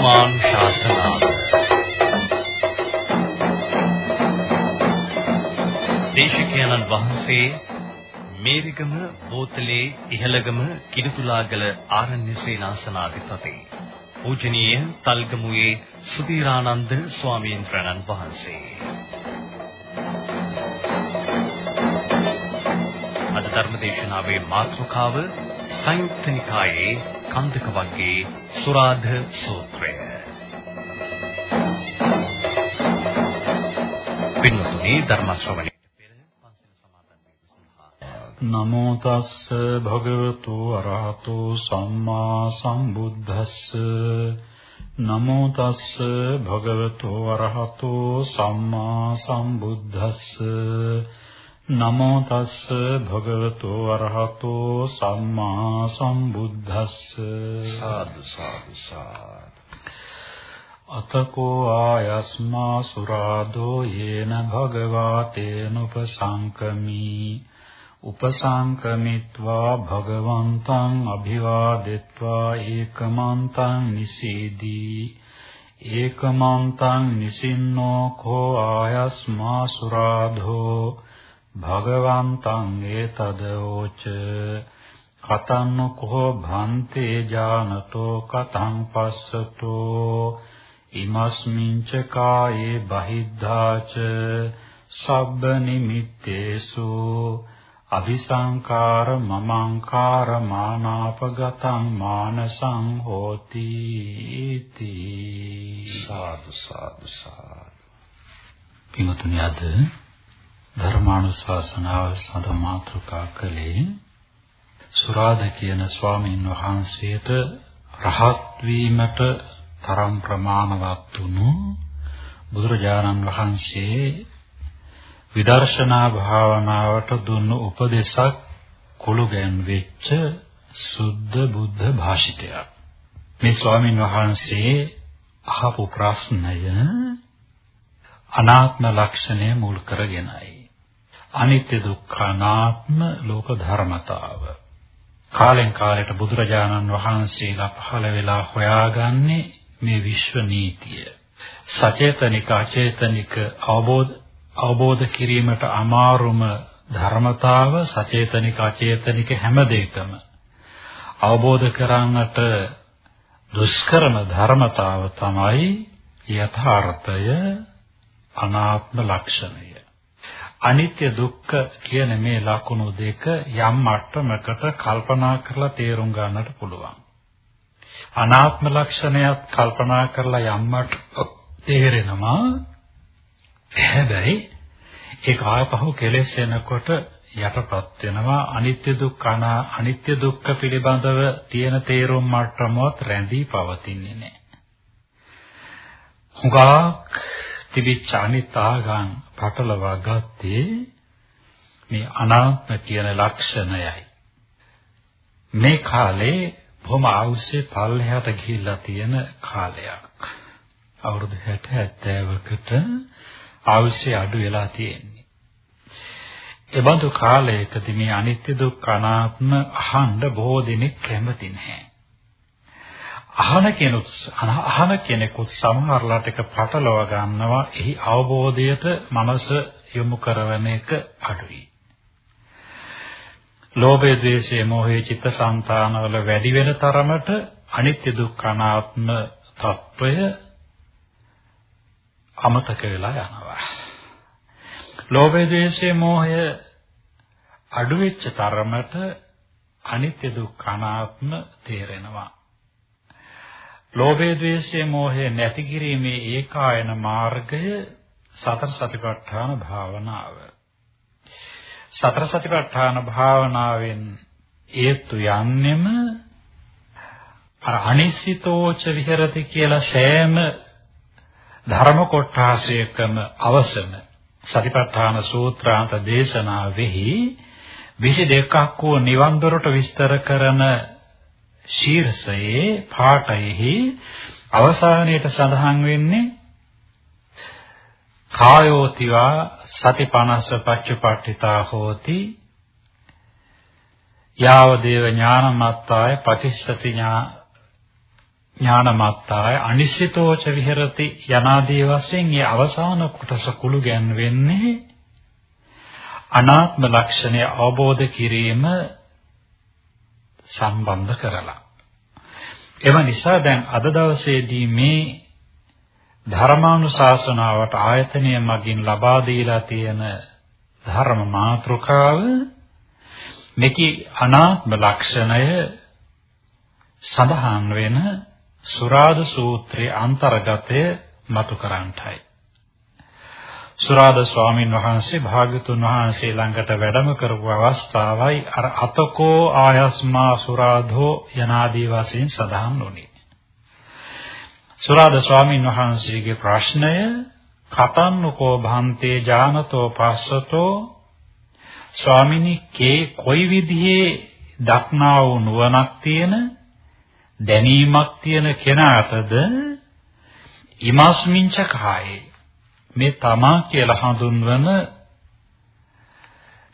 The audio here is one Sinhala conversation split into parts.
ධර්මානුශාසනාව දේශකයන්න් වහන්සේ මේරිගම බෝතලේ ඉහළගම කිරිතුලාගල ආරණ්‍ය සේනාසනාධිපති පූජනීය තල්ගමුවේ සුදීරානන්ද ස්වාමීන් වහන්සේ. අද ධර්මදේශනාවේ මාතෘකාව සංයුක්ත නිකායේ කන්දක වර්ගයේ සුරාධ සූත්‍රය. පින්වත්නි ධර්ම සඳහා. නමෝ තස්ස භගවතු අරහතෝ සම්මා සම්බුද්දස්ස. නමෝ තස්ස භගවතු අරහතෝ සම්මා සම්බුද්දස්ස. නමෝ තස්ස භගවතු වරහතෝ සම්මා සම්බුද්දස්ස. සාදු සාදු සාදු අතකෝ ආයස්මා සුරාදෝ යේන භගවා තේනුපසංකමී උපසංකමිත්වා භගවන්තං අභිවාදෙත්වා ඒකමන්තං නිසීදී. ඒකමන්තං නිසින්නෝ කෝ ආයස්මා සුරාධෝ භගවන්තං ඒතදෝච කතන්නු කෝ භන්තේ ජානතෝ කතං පස්සතෝ ඉමස්මින්ච කායේ බහිද්ධාච සබ්බ නිමිත්තේසු අபிසංකාර මමංකාර මානාපගතං මානසං හෝති සාදු සාදු සාදු। පින්තුනි අද ධර්මානුශාසනාව සඳ මාතෘකා කළේ සුරාද කියන ස්වාමීන් වහන්සේට රහත් වීමට තරම් ප්‍රමාණවත් වුණු බුදුරජාණන් වහන්සේ විදර්ශනා භාවනාවට දුන්නු උපදේශක් කුළුගැන් වෙච්ච සුද්ධ බුද්ධ භාෂිතයක්. මේ ස්වාමීන් වහන්සේ අහපු ප්‍රශ්නය අනාත්ම ලක්ෂණය මුල් කරගෙනයි. අනිත්‍ය දුක්ඛ අනාත්ම ලෝක ධර්මතාව. කාලෙන් කාලයට බුදුරජාණන් වහන්සේලා පහළ වෙලා හොයාගන්නේ මේ විශ්ව නීතිය. සචේතනික අචේතනික අවබෝධ අවබෝධ කිරීමට අමාරුම ධර්මතාව සචේතනික අචේතනික හැම දෙයකම අවබෝධ කරන්නට දුෂ්කරම ධර්මතාව තමයි යථාර්ථය අනාත්ම ලක්ෂණය අනිත්‍ය දුක්ඛ කියන මේ ලක්ෂණ දෙක යම් මට්ටමකට කල්පනා කරලා තේරුම් ගන්නට පුළුවන්. අනාත්ම ලක්ෂණයත් කල්පනා කරලා යම් මට්ටමකට තේරෙනවා. හැබැයි ඒක ආපහු කෙලෙස් එනකොට යටපත් වෙනවා අනිත්‍ය දුක්ඛ අනිත්‍ය දුක්ඛ පිළිබඳව තියෙන තේරුම් මට්ටමවත් රැඳී පවතින්නේ නැහැ. හුඟක් තිබිච්ච අනිත් ආගම් පටලවා ගත්තේ මේ අනාත්ම කියන ලක්ෂණයයි. මේ කාලේ බොහොම අවශ්‍ය පල්ලෙහාට ගිහිල්ලා තියෙන කාලයක්. අවුරුදු 60 70කට අවශ්‍ය අඩු වෙලා තියෙන්නේ. එබඳු කාලයකදී මේ අනිත්‍ය දුක්ඛ අනාත්ම අහන්න බොහෝ දෙනෙක් කැමති නැහැ. අහන කෙනෙක් අහන කෙනෙකුත් සමහරලාට එක පටලව ගන්නවා එහි අවබෝධයට මනස යොමු කරන එක අඩුයි. ලෝභය, ද්වේෂය, මෝහය චිත්තසංතානවල වැඩි වෙන තරමට අනිත්‍ය දුක්ඛ අනාත්ම తত্ত্বය අමතක වෙලා යනවා. ලෝභය, ද්වේෂය, මෝහය අඩු වෙච්ච තරමට අනිත්‍ය දුක්ඛ අනාත්ම තේරෙනවා. ලෝභය, ද්වේෂය, මෝහය නැති කිරීමේ ඒකායන මාර්ගය සතර සතිපට්ඨාන භාවනාවයි. සතර සතිපට්ඨාන භාවනාවෙන් ඒත්තු යන්නෙම අර අනිසිතෝච විහෙරති කියලා සෑම ධර්ම කොටාසයකම අවසන සතිපට්ඨාන සූත්‍රාන්ත දේශනාවෙහි 22ක් වූ නිවන් දොරට විස්තර කරන ශීර්ෂයේ පාඨයෙහි අවසානයේට සඳහන් වෙන්නේ කායෝතිවා සතිපනස්ස පච්චපට්ඨිතා හෝති යාව දේව ඥානමත්තාය පටිච්චසති ඥා ඥානමත්තාය අනිශ්චිතෝච විහෙරති යනාදී වශයෙන් මේ අවසාන කොටස කුළු ගැන්වෙන්නේ අනාත්ම ලක්ෂණය අවබෝධ කිරීම සම්බන්ධ කරලා. එම නිසා දැන් අද දවසේදී මේ ධර්මානුශාසනාවට ආයතනය මගින් ලබා දීලා තියෙන ධර්ම මාතෘකාව මෙකි අනාත්ම ලක්ෂණය සඳහන් වෙන සුරාද සූත්‍රයේ අන්තර්ගතය මතු කරන්ටයි. සුරාද ස්වාමින් වහන්සේ භාග්‍යතුන් වහන්සේ ළඟට වැඩම කරපු අවස්ථාවයි අර අතකෝ ආයස්මා සුරාධෝ යනාදී වශයෙන් සඳහන් වුණේ. සුරාද ස්වාමින් වහන්සේගේ ප්‍රශ්නය කතන්නකෝ භාන්තේ ඥානතෝ පස්සතෝ? ස්වාමිනී කේ කොයි විදිහේ දක්නා වූ නුවණක් තියෙන දැනීමක් තියෙන කෙනාටද ඉමස්මින්ච කායේ? මේ තමා කියලා හඳුන්වන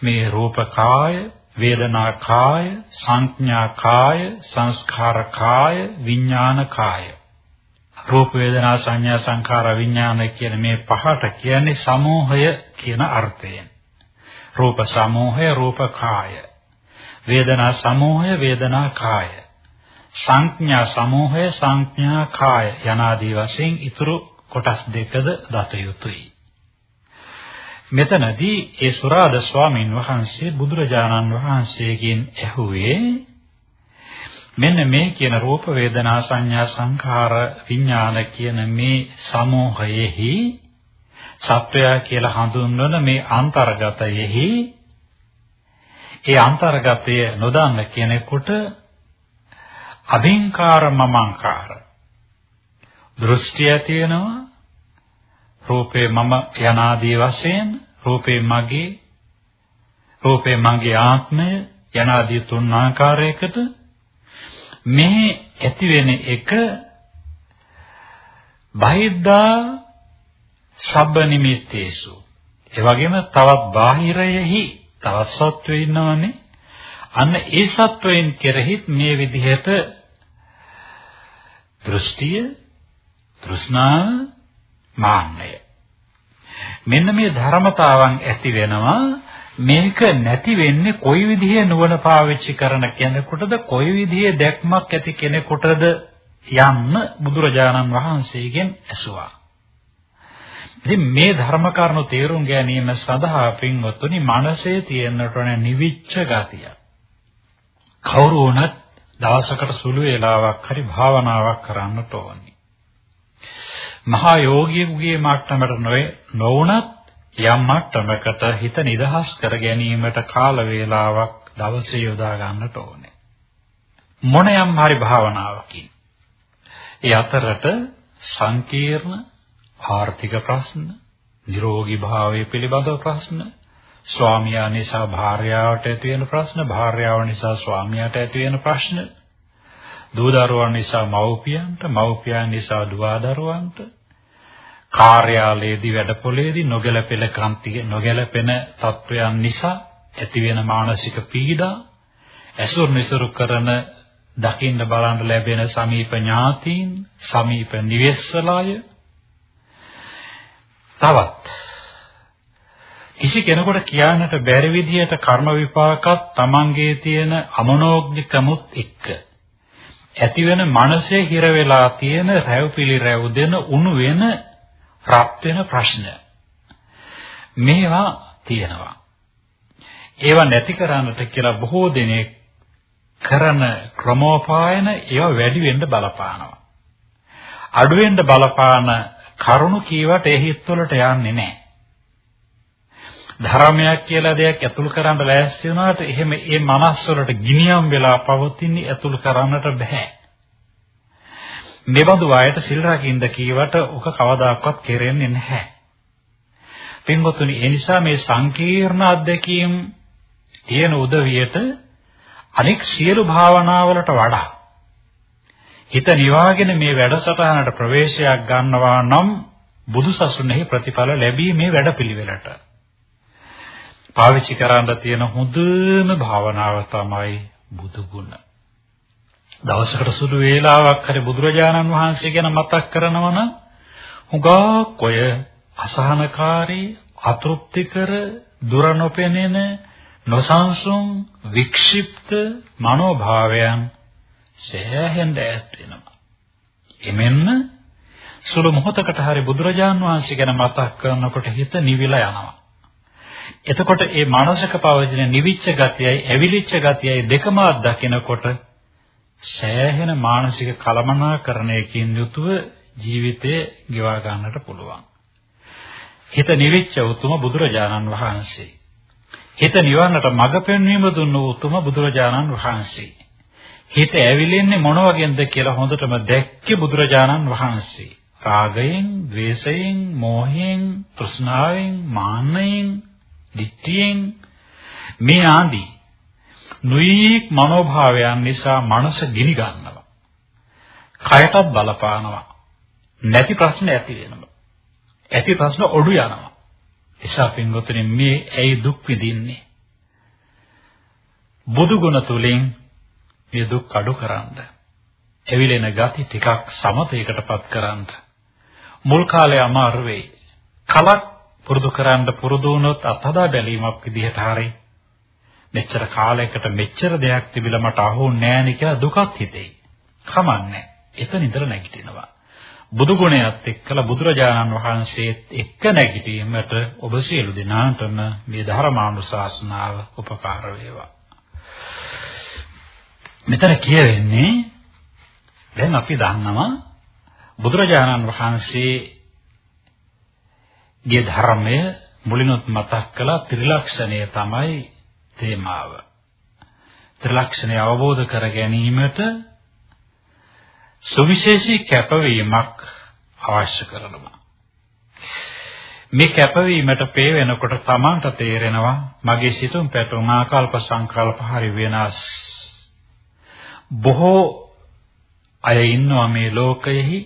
මේ රූප කාය වේදනා කාය සංඥා කාය සංස්කාර කාය විඥාන කාය. රූප වේදනා සංඥා සංඛාර විඥාන කියන මේ පහට කියන්නේ සමෝහය කියන අර්ථයෙන්. රූප සමෝහය රූප කාය. වේදනා සමෝහය වේදනා කාය. සංඥා සමෝහය සංඥා කාය යනාදී වශයෙන් ඊතුරු කොටස් දෙකද දත යුතුයි. මෙතනදී ඒ සුරාද ස්වාමීන් වහන්සේ බුදුරජාණන් වහන්සේගෙන් ඇහුවේ මෙන්න මේ කියන රූප වේදනා සංඥා සංඛාර විඥාන කියන මේ සමෝහයෙහි සත්වයා කියලා හඳුන්වන මේ අන්තර්ගතයෙහි ඒ අන්තර්ගතය නොදන්න කෙනෙකුට අභින්කාර මමංකාර දෘෂ්ටිය තියෙනවා. රූපේ මම යනාදී වශයෙන් රූපේ මගේ රූපේ මගේ ආත්මය යනාදී තුන් ආකාරයකට මේ ඇති වෙන එක බහිද්දා සබ්බ නිමිත්තේසු. ඒ වගේම තවත් බාහිරයෙහි තවත් සත්වෙ ඉන්නවනේ. අන්න ඒ සත්වයන් කෙරෙහිත් මේ විදිහට දෘෂ්ටිය තෘෂ්ණාව මාන්නය. මෙන්න මේ ධර්මතාවන් ඇති වෙනවා. මේක නැති වෙන්නේ කොයි විදිහේ නුවණ පාවිච්චි කරන කෙනෙකුටද කොයි විදිහේ දැක්මක් ඇති කෙනෙකුටද යන්න බුදුරජාණන් වහන්සේගෙන් ඇසුවා. ඉතින් මේ ධර්ම කරුණු තේරුම් ගැනීම සඳහා පින්වත්නි මනසේ තියෙන්නට ඕන නිවිච්ච ගතිය. කවුරු වුණත් දවසකට සුළු වේලාවක් හරි භාවනාවක් කරන්නට ඕනි. මහා යෝගියෙකුගේ මට්ටමට නොවේ නොවුනත් යම් මට්ටමකට හිත නිදහස් කර ගැනීමට කාල වේලාවක් දවසේ යොදා ගන්නට ඕනේ. මොන යම් හරි භාවනාවකින්. ඒ අතරට සංකීර්ණ ආර්ථික ප්‍රශ්න, නිරෝගී භාවය පිළිබඳව ප්‍රශ්න, ස්වාමියා නිසා භාර්යාවට ඇති වෙන ප්‍රශ්න, භාර්යාව නිසා ස්වාමියාට ඇති වෙන ප්‍රශ්න, දූ දරුවන් නිසා මව්පියන්ට, මව්පියන් නිසා දුව දරුවන්ට, කාර්යාලයේදී වැඩපොලේදී නොගැලපෙන කාන්ති නොගැලපෙන තත්වයන් නිසා ඇතිවෙන මානසික පීඩා ඇසුරු නිසරු කරන දකින්න බලන්න ලැබෙන සමීප ඥාතීන් සමීප නිවෙස්වලාය. තවත් කිසි කෙනෙකුට කියන්නට බැරි විදිහට කර්ම විපාකත් Tamanගේ තියෙන අමනෝඥකමුත් එක්ක. ඇතිවෙන මනසේ හිර වෙලා තියෙන රැව් පිළි රැව් දෙන උණු වෙන රත් වෙන ප්‍රශ්න. මේවා තියෙනවා. ඒවා නැති කරන්නට කියලා බොහෝ දෙනෙක් කරන ක්‍රමෝපායන ඒවා වැඩි වෙන්න බලපානවා. අඩු වෙන්න බලපාන කරුණු කීවට ඒ හිත්වලට යන්නේ නැහැ. ධර්මයක් කියලා දෙයක් ඇතුල් කරන්න ලෑස්ති වුණාට එහෙම ඒ මනස් වලට ගිනියම් වෙලා පවතින්නේ ඇතුල් කරන්නට බෑ. මෙබඳු අයට සිල් රකින්න කීවට ඔක කවදාකවත් කෙරෙන්නේ නැහැ. පින්වතුනි ඒ නිසා මේ සංකීර්ණ අධ්‍යක්ීම් තියෙන උදවියට අනෙක් සියලු භාවනාවලට වඩා හිත නිවාගෙන මේ වැඩසටහනට ප්‍රවේශයක් ගන්නවා නම් බුදුසසුනේහි ප්‍රතිඵල ලැබීමේ වැඩපිළිවෙලට පාවිච්චි කරන්න තියෙන හොඳම භාවනාව තමයි බුදු ගුණ. දවසකට සුළු වේලාවක් හරි බුදුරජාණන් වහන්සේ ගැන මතක් කරනවා නම් හුඟක් ඔය අසහනකාරී අතෘප්තිකර දුර නොපෙනෙන නොසන්සුන් වික්ෂිප්ත මනෝභාවයන් සෑහෙන්න ඈත් වෙනවා. එමෙන්න සුළු මොහොතකට හරි බුදුරජාන් වහන්සේ ගැන මතක් කරනකොට හිත නිවිලා යනවා. එතකොට මේ මානසික පවතින නිවිච්ච ගතියයි ඇවිලිච්ච ගතියයි දෙකම අත්දකිනකොට සෑහෙන මානසික කලමනාකරණයකින් යුතුව ජීවිතය ගෙවා ගන්නට පුළුවන්. හිත නිවිච්ච උතුම බුදුරජාණන් වහන්සේ. හිත නිවන්නට මඟ පෙන්වීම දුන්න උතුම බුදුරජාණන් වහන්සේ. හිත ඇවිලෙන්නේ මොන වගේන්ද කියලා හොඳටම දැක්කේ බුදුරජාණන් වහන්සේ. රාගයෙන්, ద్వේෂයෙන්, මෝහයෙන්, තෘෂ්ණාවෙන්, මාන්නයෙන්, ditthියෙන් මේ ආදී නුයික් මනෝභාවයන් නිසා මනස ගිනි ගන්නවා. කයටත් බලපානවා. නැති ප්‍රශ්න ඇති වෙනවා. ඇති ප්‍රශ්න ඔඩු යනවා. එසා පින්වතුනි මේ ඇයි දුක් විඳින්නේ? බුදු ගුණ තුලින් මේ දුක් අඩු කරන්න. එවිලෙන ගති ටිකක් සමතේකටපත් කරන්න. මුල් කාලේ අමාරු වෙයි. කලක් පුරුදු කරන්න පුරුදු වුණොත් අත්හදා බැලීමක් විදිහට හරි මෙච්චර කාලයකට මෙච්චර දෙයක් තිබිලා මට අහුන්නේ නැහැ නේ කියලා දුකක් හිතෙයි. කමන්නේ. එතන ඉඳලා නැගිටිනවා. බුදු ගුණයත් එක්කලා බුදුරජාණන් වහන්සේත් එක්ක නැගිටීමට ඔබ සියලු දෙනාටම මේ ධර්මානුශාසනාව උපකාර වේවා. මෙතන කියවෙන්නේ දැන් අපි දන්නවා බුදුරජාණන් වහන්සේගේ ධර්මය මුලිනුත් මතක් කළා ත්‍රිලක්ෂණය තමයි තේමාව. ත්‍රිලක්ෂණය අවබෝධ කර ගැනීමට සුවිශේෂී කැපවීමක් අවශ්‍ය කරනවා. මේ කැපවීමට පේ වෙනකොට Tamanට තේරෙනවා මගේ සිතුම් පැතුම් ආකල්ප සංකල්ප හරි වෙනස්. බොහෝ අය ඉන්නවා මේ ලෝකයෙහි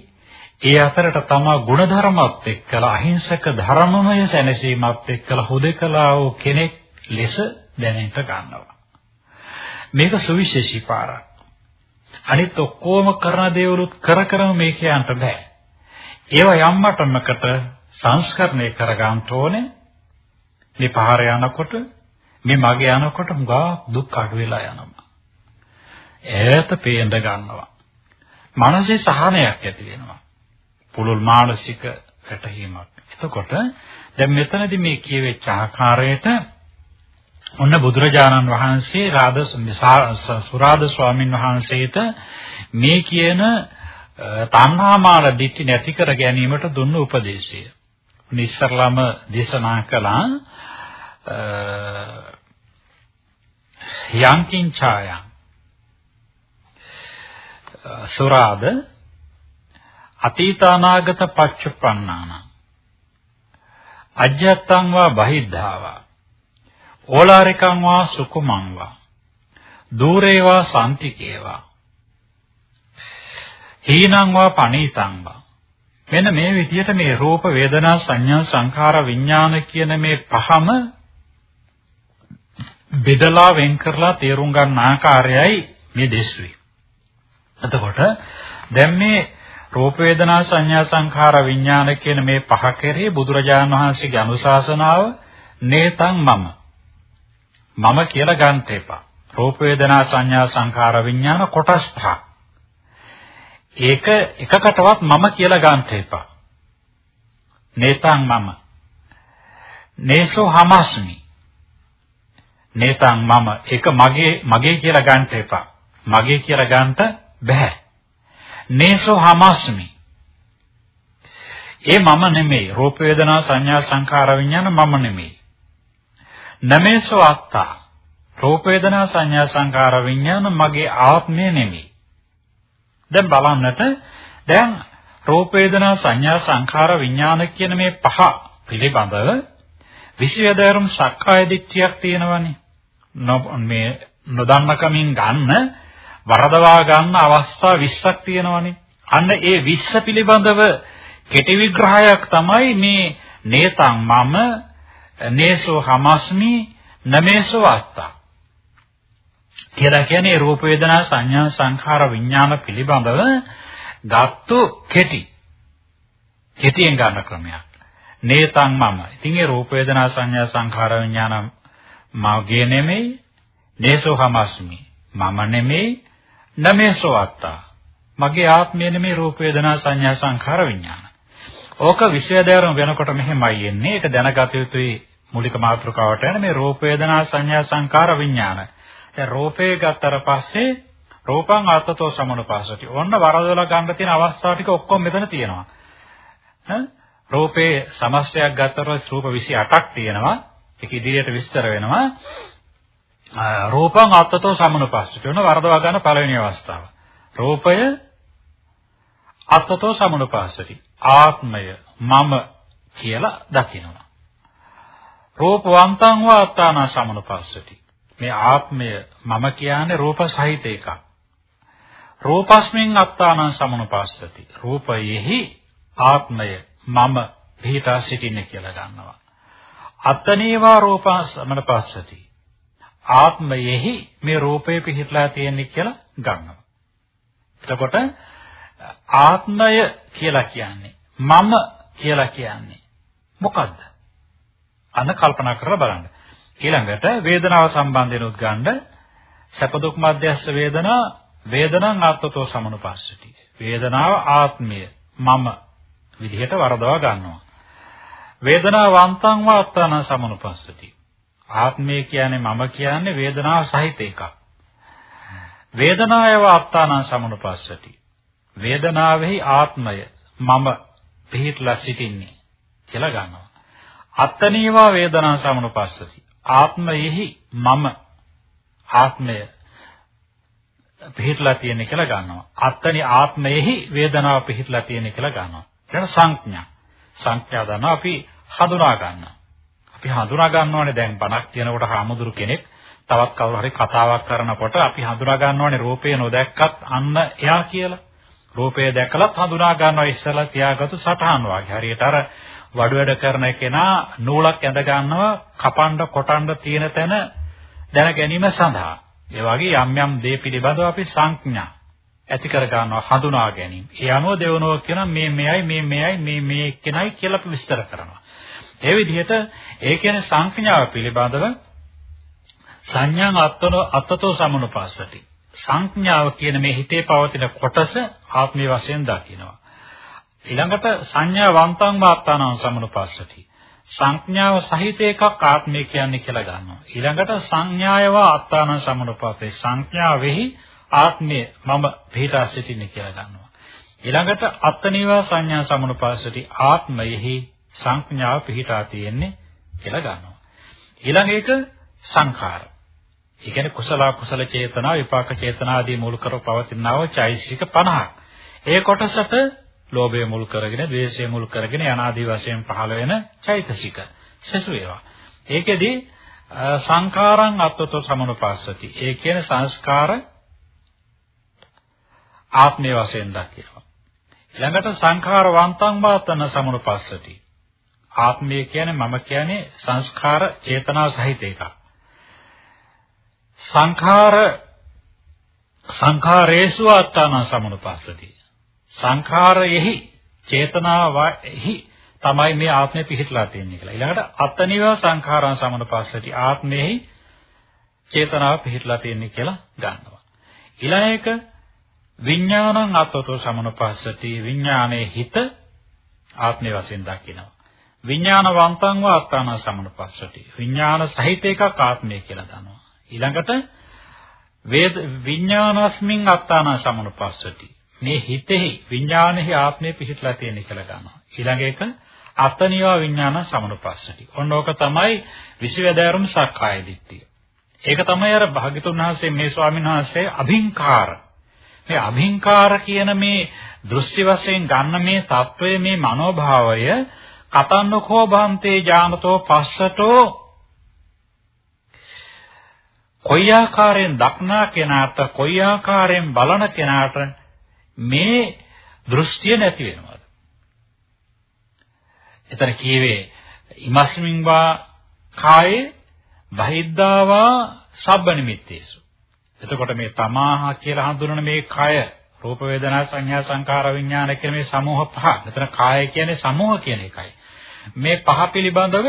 ඒ අතරට තමා ගුණධර්මත් එක්කලා අහිංසක ධර්මමය සැනසීමත් එක්කලා හුදකලා වූ කෙනෙක් ලෙස දැනෙන්න ගන්නවා. මේක සුවිශේෂී පාරක්. අනිත් ඔක්කොම කරන දේවලුත් කර කරම මේක යන්න බෑ. ඒවා යම් මට්ටමකට සංස්කරණය කරගන්න ඕනේ. මේ පහර යනකොට මේ මගේ යනකොට මුගා දුක් අඩු වෙලා යනවා. ඈත පේන්න ගන්නවා. මානසික සහනයක් ඇති වෙනවා. පුළුල් මානසික වැටහීමක්. එතකොට දැන් මෙතනදී මේ කියවෙච්ච ආකාරයට ඔන්න බුදුරජාණන් වහන්සේ රාද සුරාද ස්වාමින් වහන්සේට මේ කියන තණ්හාමාන දිට්ඨි නැති කර ගැනීමට දුන්න උපදේශය. නිස්සරලම දේශනා කළා යංකින් ඡායං. සුරාද අතීතානාගත පච්චුප්පන්නාන. අජ්ජත්තං වා බහිද්ධාවා. ඕලාරිකං වා සුකුමං වා දූරේවා සම්තිකේවා හීනං වා පනීතං වා මෙන්න මේ විදිහට මේ රූප වේදනා සංඥා සංඛාර විඥාන කියන මේ පහම බෙදලා වෙන් කරලා තේරුම් ගන්න ආකාරයයි මේ දෙස්වේ. එතකොට දැන් මේ රූප වේදනා සංඥා සංඛාර විඥාන කියන මේ පහ කෙරෙහි බුදුරජාණන් වහන්සේගේ අනුශාසනාව නේතං මම. මම කියලා ගන්න එපා. රූප වේදනා සංඥා සංඛාර විඥාන කොටස් පහක්. ඒක එකකටවත් මම කියලා ගන්න එපා. නේතං මම. නේසෝ හමස්මි. නේතං මම ඒක මගේ මගේ කියලා ගන්න එපා. මගේ කියලා ගන්නට බෑ. නේසෝ හමස්මි. ඒ මම නෙමෙයි. රූප වේදනා සංඥා සංඛාර විඥාන මම නෙමෙයි. නමේසෝ අත්තා රූප වේදනා සංඥා සංකාර විඥාන මගේ ආත්මය නෙමෙයි. දැන් බලන්නට දැන් රූප වේදනා සංඥා සංඛාර විඥාන කියන මේ පහ පිළිබඳව විශේෂයෙන්ම සක්කාය දිට්ඨියක් තියෙනවනේ. මේ නොදන්නකමින් ගන්න වරදවා ගන්න අවස්ථා 20ක් තියෙනවනේ. අන්න ඒ 20 පිළිබඳව කෙටි විග්‍රහයක් තමයි මේ නේතං මම නේසෝ හමස්මි නමේසෝ අත්තා කියලා කියන්නේ රූප වේදනා සංඥා සංඛාර විඥාන පිළිබඳව ගත්තු කෙටි කෙටියෙන් ගන්න ක්‍රමයක්. නේතං මම. ඉතින් ඒ රූප වේදනා සංඥා සංඛාර විඥාන මගේ නෙමෙයි. නේසෝ හමස්මි. මම නෙමෙයි. නමේසෝ අත්තා. මගේ ආත්මය නෙමෙයි රූප වේදනා සංඥා සංඛාර විඥාන. ඕක විශ්වවිද්‍යාලම වෙනකොට මෙහෙමයි එන්නේ. ඒක දැනගත යුතුයි මූලික මාතෘකාවට යන මේ රූප වේදනා සංඥා සංකාර විඥාන. දැන් රූපේ ගත්තට පස්සේ රූපං ආතතෝ සමනුපාසති. ඔන්න වරදොල ගන්න තියෙන අවස්ථා ටික ඔක්කොම මෙතන තියෙනවා. රූපේ සමස්තයක් ගත්තොත් රූප 28ක් තියෙනවා. ඒක ඉදිරියට විස්තර වෙනවා. රූපං අත්තතෝ සමනුපස්සට වෙන වරදවා ගන්න පළවෙනි අවස්ථාව. රූපය අත්තතෝ සමනුපස්සටි. ආත්මය මම කියලා දකිනවා. රූපවන්තං වාත්තාන සමනුපස්සටි. මේ ආත්මය මම කියන්නේ රූප සහිත එකක්. රූපස්මින් අත්තාන සමනුපස්සති. රූපයෙහි ආත්මය මම පිහිටා සිටින්නේ කියලා ගන්නවා. අත්තනේවා රූපස්සමන පස්සති. ආත්මයෙහි මේ රූපය පිහිටලා තියෙන්නේ කියලා ගන්නවා. එතකොට ආත්මය කියලා කියන්නේ මම කියලා කියන්නේ මොකද්ද? අන්න කල්පනා කරලා බලන්න. ඊළඟට වේදනාව සම්බන්ධයෙන් උත් ගන්න සැප දුක් මධ්‍යස්ස වේදනා වේදනං ආත්මතෝ සමනුපස්සති. වේදනාව ආත්මය මම විදිහට වරදවා ගන්නවා. වේදනාවන්තං වාත්තාන සමනුපස්සති. ආත්මය කියන්නේ මම කියන්නේ වේදනාව සහිත එකක්. වේදනායව අත්තාන සමනුපස්සති. වේදනාවෙහි ආත්මය මම පිහිටලා සිටින්නේ කියලා ගන්නවා. අත්තනීවා වේදනා සමනුපස්සති. ආත්මයෙහි මම ආත්මය පිහිටලා තියෙන්නේ කියලා ගන්නවා. අත්තනි ආත්මයෙහි වේදනාව පිහිටලා තියෙන්නේ කියලා ගන්නවා. කියන සංඥා. සංඥා දන්නවා අපි හඳුනා ගන්නවා. අපි හඳුනා ගන්නවානේ දැන් බණක් කියනකොට හාමුදුරු කෙනෙක් තවත් කවුරු හරි කතාවක් කරනකොට අපි හඳුනා ගන්නවානේ රූපය නොදැක්කත් අන්න එයා කියලා. රූපය දැකලත් හඳුනා ගන්නවා ඉස්සලා තියාගත්තු සටහන් වගේ. හරියට අර වඩු වැඩ කරන කෙනා නූලක් ඇඳ ගන්නවා කපන්න කොටන්න තියෙන තැන දැන ගැනීම සඳහා. ඒ වගේ යම් යම් දේ පිළිබඳව අපි සංඥා ඇති කර ගන්නවා හඳුනා ගැනීම. ඒ අනුව දෙවනෝ කියන මේ මෙයයි මේ මෙයයි මේ මේ කෙනයි කියලා අපි විස්තර කරනවා. ඒ විදිහට ඒ කියන්නේ සංඥාව පිළිබඳව සංඥාන් අත්තනෝ අත්තතෝ සමනුපස්සති. සංඥාව කියන මේ හිතේ පවතින කොටස ආත්මීය වශයෙන් දකිනවා. ඊළඟට සංඥා වන්තං වාත්තානං සමනුපස්සති. සංඥාව සහිත එකක් ආත්මය කියන්නේ කියලා ගන්නවා. ඊළඟට සංඥායව අත්තාන සමනුපස්සේ සංඥාවෙහි ආත්මය මම පිටා සිටින්නේ කියලා ගන්නවා. ඊළඟට අත්නීවා සංඥා සමනුපාසති ආත්මයෙහි සංඥාව පිහිටා තියෙන්නේ කියලා ගන්නවා. ඊළඟ එක සංඛාර. ඒ කියන්නේ කුසල කුසල චේතනා විපාක චේතනා ආදී මුල් කර පවතිනව චෛසික 50ක්. ඒ කොටසට ලෝභය මුල් කරගෙන, ද්වේෂය මුල් කරගෙන අනාදි වශයෙන් පහළ වෙන චෛතසික. සසු ඒවා. ඒකෙදි සංඛාරං අත්වතෝ සමනුපාසති. ඒ කියන්නේ සංස්කාර ආත්මය වශයෙන් දකිනවා. ඊළඟට සංඛාර වන්තං වාතන සමුපස්සති. ආත්මය කියන්නේ මම කියන්නේ සංස්කාර චේතනා සහිත එකක්. සංඛාර සංඛාරේසු අත්තාන සමුපස්සති. සංඛාරයෙහි චේතනාවෙහි තමයි මේ ආත්මය පිහිටලා තියෙන්නේ කියලා. ඊළඟට අත්තනිව සංඛාරං සමනුපස්සති ආත්මෙහි චේතනාව පිහිටලා තියෙන්නේ කියලා ගන්නවා. ඊළඟ එක විඥානං අත්වතෝ සමනුපස්සති විඥානයේ හිත ආත්මය වශයෙන් දකිනවා. විඥානවන්තං වා අත්තාන සමනුපස්සති. විඥාන සහිත එකක් ආත්මය කියලා දනවා. ඊළඟට වේද විඥානස්මින් අත්තාන සමනුපස්සති. මේ හිතෙහි විඥානෙහි ආත්මය පිහිටලා තියෙන කියලා ගන්නවා. ඊළඟ එක අත්තනිවා විඥාන සමනුපස්සටි. ඔන්න ඕක තමයි විසවැදෑරුම් සක්කාය දිට්ඨිය. ඒක තමයි අර භාග්‍යතුන් වහන්සේ මේ ස්වාමීන් වහන්සේ අභින්කාර මේ අභින්කාර කියන මේ දෘෂ්ටි වශයෙන් ගන්න මේ తত্ত্বය මේ මනෝභාවය කතන්නකෝ භන්තේ ජානතෝ පස්සතෝ කොයි ආකාරයෙන් දක්නා කෙනාට කොයි ආකාරයෙන් බලන කෙනාට මේ දෘෂ්ටිය නැති වෙනවද එතන කියවේ ඉමස්මින් වා කායේ බහිද්ධාවා සබ්බ නිමිත්තේසු එතකොට මේ තමාහ කියලා හඳුනන මේ කය රූප වේදනා සංඥා සංකාර විඥාන කියන මේ සමූහ පහ. මෙතන කාය කියන්නේ සමූහ කියන එකයි. මේ පහ පිළිබඳව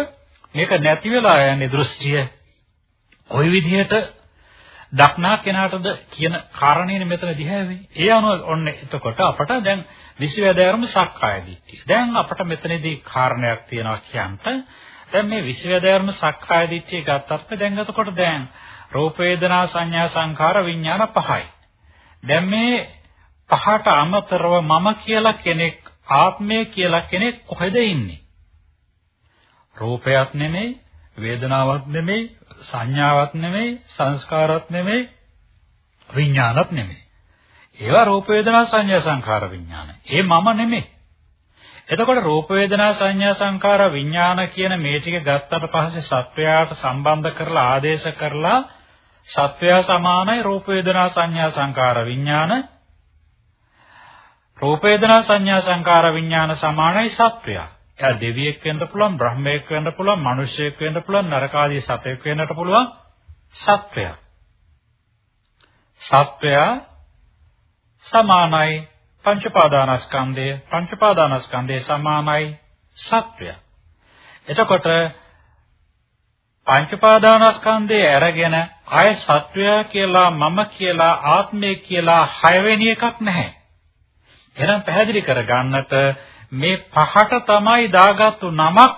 මේක නැති වෙලා යන්නේ දෘෂ්ටිය. කොයි විදිහට දක්නා කෙනාටද කියන කාරණේනේ මෙතන දිහැවේ. ඒ අනුව ඔන්න එතකොට අපට දැන් විශ්වවිද්‍යාලම සක්කාය දිට්ඨිය. දැන් අපට මෙතනදී කාරණයක් තියෙනවා කියන්ට දැන් මේ විශ්වවිද්‍යාලම සක්කාය දිට්ඨිය ගත්තත් දැන් එතකොට දැන් රූප වේදනා සංඥා සංඛාර විඥාන පහයි. දැන් මේ පහට අමතරව මම කියලා කෙනෙක් ආත්මය කියලා කෙනෙක් කොහෙද ඉන්නේ? රූපයක් නෙමෙයි, වේදනාවක් නෙමෙයි, සංඥාවක් නෙමෙයි, සංස්කාරات නෙමෙයි, විඥානත් නෙමෙයි. ඒවා රූප වේදනා සංඥා සංඛාර විඥාන. ඒ මම නෙමෙයි. එතකොට රූප වේදනා සංඥා සංඛාර විඥාන කියන මේ ටික ගත්තට පස්සේ සත්වයාට සම්බන්ධ කරලා ආදේශ කරලා සත්වයා සමානයි රූප වේදනා සංඥා සංකාර විඥාන රූප වේදනා සංඥා සංකාර විඥාන සමානයි සත්වයා. එයා දෙවියෙක් වෙන්න පුළුවන්, බ්‍රහ්මයෙක් වෙන්න පුළුවන්, මිනිසෙක් වෙන්න පුළුවන්, නරකාදී සතෙක් වෙන්නට පුළුවන් සත්වයා. සත්වයා සමානයි පංචපාදානස්කන්ධය, පංචපාදානස්කන්ධය සමානයි සත්වයා. එතකොට පංචපාදානස්කන්ධය අරගෙන ආය සත්වයා කියලා මම කියලා ආත්මය කියලා හයවෙනි එකක් නැහැ. එහෙනම් පැහැදිලි කරගන්නට මේ පහට තමයි දාගත්තු නමක්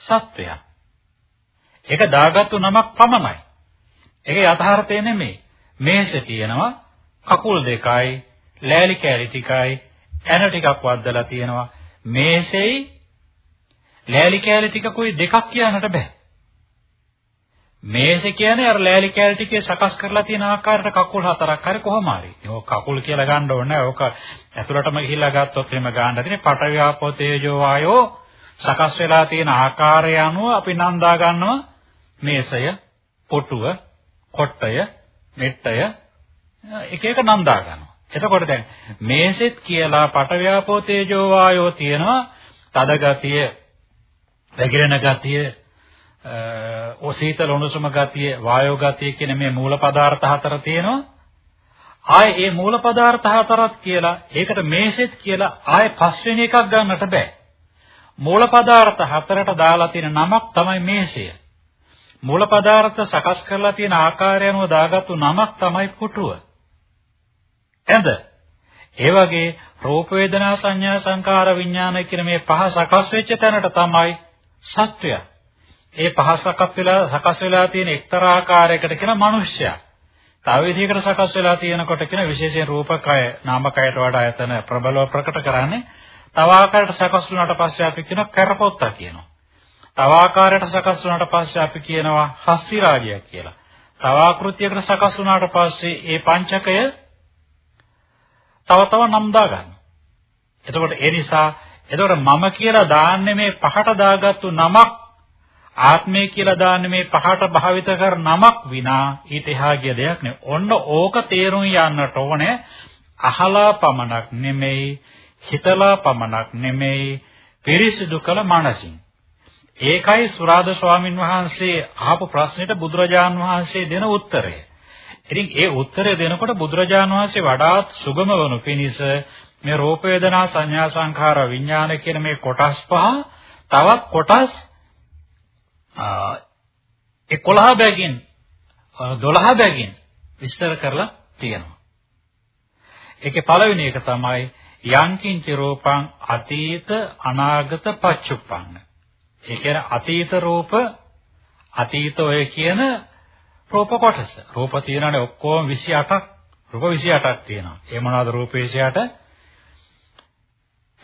සත්වයා. ඒක දාගත්තු නමක් පමණයි. ඒකේ යථාර්ථය නෙමෙයි. මේස තියෙනවා කකුල් දෙකයි, ලෑලි කෑලි ටිකයි, ඇන ටිකක් වද්දලා තියෙනවා. මේසෙයි ලෑලි කෑලි ටිකකුයි දෙකක් කියන්නට බෑ. මේස කියන්නේ අර ලෑලි කෑලි ටිකේ සකස් කරලා තියෙන ආකාරයට කකුල් හතරක් හරි කොහොම හරි. ඒක කකුල් කියලා ගන්න ඕනේ නැහැ. ඕක ඇතුළටම ගිහිල්ලා ගත්තොත් එහෙම ගන්න දෙන්නේ පඨවි ආපෝ තේජෝ වායෝ සකස් වෙලා තියෙන ආකාරය අනුව අපි නන්දා ගන්නවා මේසය, පොටුව, කොට්ටය, මෙට්ටය එක එක නන්දා ගන්නවා. එතකොට දැන් මේසෙත් කියලා පඨවි ආපෝ තේජෝ වායෝ තියෙනවා තද ගතිය, වැగిරෙන ගතිය, ඔසීතල උණුසුම ගතිය, වායෝ ගතිය කියන මේ මූල පදාර්ථ හතර තියෙනවා. ආයේ මේ මූල පදාර්ථ හතරක් කියලා ඒකට මේසෙත් කියලා ආයේ පස්වෙනි එකක් ගන්නට බෑ. මූල පදාර්ථ හතරට දාලා තියෙන නමක් තමයි මේසය. මූල පදාර්ථ සකස් කරලා තියෙන ආකාරය අනුව දාගත්තු නමක් තමයි පුටුව. එඳ ඒ වගේ රූප වේදනා සංඥා සංකාර විඥාන කියන මේ පහ සකස් වෙච්ච තැනට තමයි සත්වය. ඒ පහසකක් වෙලා සකස් වෙලා තියෙන එක්තරා ආකාරයකට කියන මිනිස්සයා. තව විදිහකට සකස් වෙලා තියෙනකොට කියන විශේෂයෙන් රූපකය නාමකයට වඩා එතන ප්‍රබලව ප්‍රකට කරන්නේ තව ආකාරයකට සකස් වුණාට පස්සේ අපි කියනවා කරපොත්තා කියනවා. තව ආකාරයකට සකස් වුණාට පස්සේ අපි කියනවා හස්ති රාජය කියලා. තව ආකෘතියකට සකස් වුණාට පස්සේ ඒ පංචකය තව තව නම් දා ගන්නවා. එතකොට ඒ නිසා එතකොට මම කියලා දාන්නේ මේ පහට දාගත්තු නමක් ආත්මය කියලා දාන්නේ මේ පහට භාවිත කර නමක් විනා ඊට එහා ගිය දෙයක් නෙවෙයි. ඔන්න ඕක තේරුම් යන්නට ඕනේ. අහලා පමණක් නෙමෙයි, හිතලා පමණක් නෙමෙයි, පිරිසිදු කළ මනසින්. ඒකයි සුරාද ස්වාමින් වහන්සේ අහපු ප්‍රශ්නෙට බුදුරජාන් වහන්සේ දෙන උත්තරය. ඉතින් ඒ උත්තරය දෙනකොට බුදුරජාන් වහන්සේ වඩාත් සුගම වනු පිණිස මේ රූප වේදනා සංඥා සංඛාර විඥාන කියන මේ කොටස් පහ තවත් කොටස් 11 බැගින් 12 බැගින් විස්තර කරලා තියෙනවා. ඒකේ පළවෙනි එක තමයි යංකින්ච රූපං අතීත අනාගත පච්චුප්පන්න. ඒ කියන්නේ අතීත රූප අතීත ඔය කියන රූප කොටස. රූප තියෙනනේ ඔක්කොම 28ක් රූප 28ක් තියෙනවා. ඒ මොනවාද රූප 28?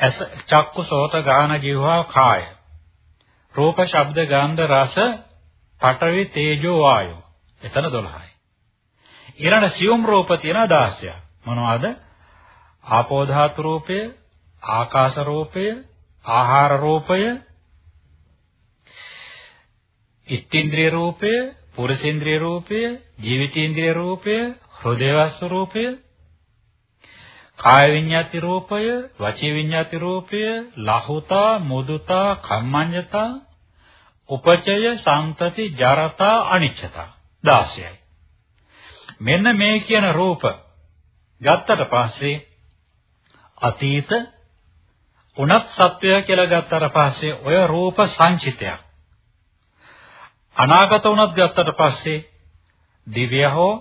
ඇස චක්කු සෝත ගාන ජීවහා කාය රූප, ශබ්ද, ගන්ධ, රස, පඨවි, තේජෝ, වායෝ. එතන 12යි. ඊළඟ සියුම් රූප තියෙනවා 16ක්. මොනවද? ආපෝ ධාතු රූපය, ආකාශ රූපය, ආහාර රූපය, ඉත්ත්‍ින්ද්‍රිය රූපය, පුරුෂේන්ද්‍රිය රූපය, ජීවිතේන්ද්‍රිය රූපය, හෘදේවස්ස රූපය, කාය විඤ්ඤාති රූපය, වචී විඤ්ඤාති රූපය, ලහුතා, මුදුතා, කම්මඤ්ඤතා, උපචය, සම්තති, ජරතා, අනිච්චතා 16යි. මෙන්න මේ කියන රූප ගත්තට පස්සේ අතීත උනත් සත්වය කියලා ගත්තට පස්සේ ඔය රූප සංචිතයක් අනාගත උනත් ගත්තට පස්සේ දිව්‍ය හෝ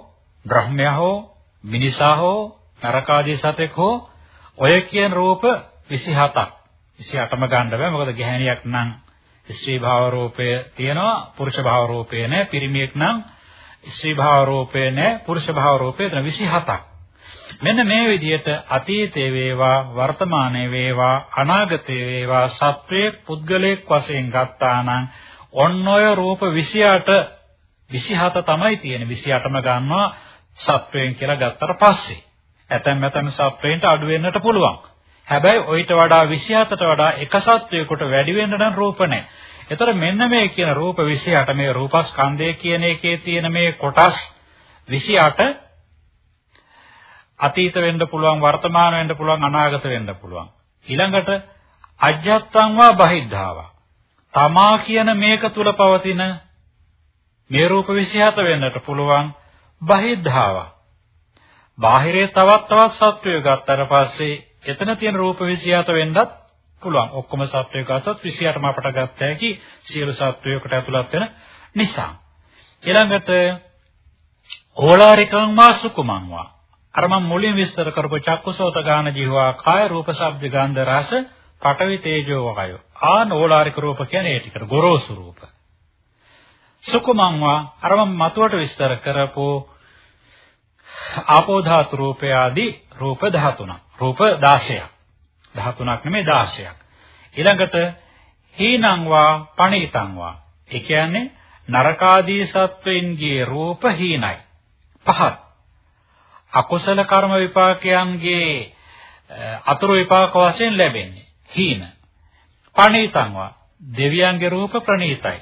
බ්‍රහ්මය හෝ මිනිසා හෝ නරකාදී සතෙක් හෝ ඔය කියන රූප 27ක් 28ම ගන්න බෑ. මොකද ගැහණියක් නම් ස්ත්‍රී භාව රූපය තියෙනවා පුරුෂ භාව රූපය නෑ. පිරිමියෙක් නම් ස්ත්‍රී භාව රූපය නෑ පුරුෂ භාව රූපය තියෙන 27ක් මෙන්න මේ විදිහට අතීතයේ වේවා වර්තමානයේ වේවා අනාගතයේ වේවා සත්වයේ පුද්ගලයෙක් වශයෙන් ගත්තා නම් ඔන්න ඔය රූප 28 27 තමයි තියෙන්නේ. 28ම ගන්නවා සත්වයෙන් කියලා ගත්තට පස්සේ. ඇතැම් ඇතැම් සත්වයින්ට අඩු වෙන්නට පුළුවන්. හැබැයි ඔయిత වඩා 27ට වඩා එක සත්වයකට වැඩි වෙන්න නම් රූප නැහැ. ඒතර මෙන්න මේ කියන රූප 28 මේ රූපස්කන්ධය කියන එකේ තියෙන මේ කොටස් 28 අතීත වෙන්න පුළුවන් වර්තමාන වෙන්න පුළුවන් අනාගත වෙන්න පුළුවන්. ඊළඟට අජ්ජත්තං වා බහිද්ධාවා. තමා කියන මේක තුල පවතින මේ රූප 27 වෙන්නට පුළුවන් බහිද්ධාවා. බාහිරේ තවත් තවත් සත්වය ගත්තට පස්සේ එතන තියෙන රූප 27 වෙන්නත් පුළුවන්. ඔක්කොම සත්වය ගත්තොත් 28ම අපට ගත්ත හැකි සියලු සත්වයකට ඇතුළත් වෙන නිසා. ඊළඟට ඕලාරිකං වා සුකුමං වා. අර මම මුලින් විස්තර කරපු චක්කුසෝත ගාන ජීවා කාය රූප ශබ්ද ගන්ධ රස පඨවි තේජෝ වකයෝ. ආන ඕලාරික රූප කියන්නේ ඒ ටිකට ගොරෝසු රූප. සුකුමං වා අර මම මතුවට විස්තර කරපු ආපෝ ධාතු රූපය ආදී රූප 13. රූප 16ක්. 13ක් නෙමෙයි 16ක්. ඊළඟට හීනං වා පණීතං වා. ඒ කියන්නේ නරකාදී සත්වෙන්ගේ රූප හීනයි. පහත්. අකුසල කර්ම විපාකයන්ගේ අතුරු විපාක වශයෙන් ලැබෙන්නේ. හීන. පණීතං වා. දෙවියන්ගේ රූප ප්‍රණීතයි.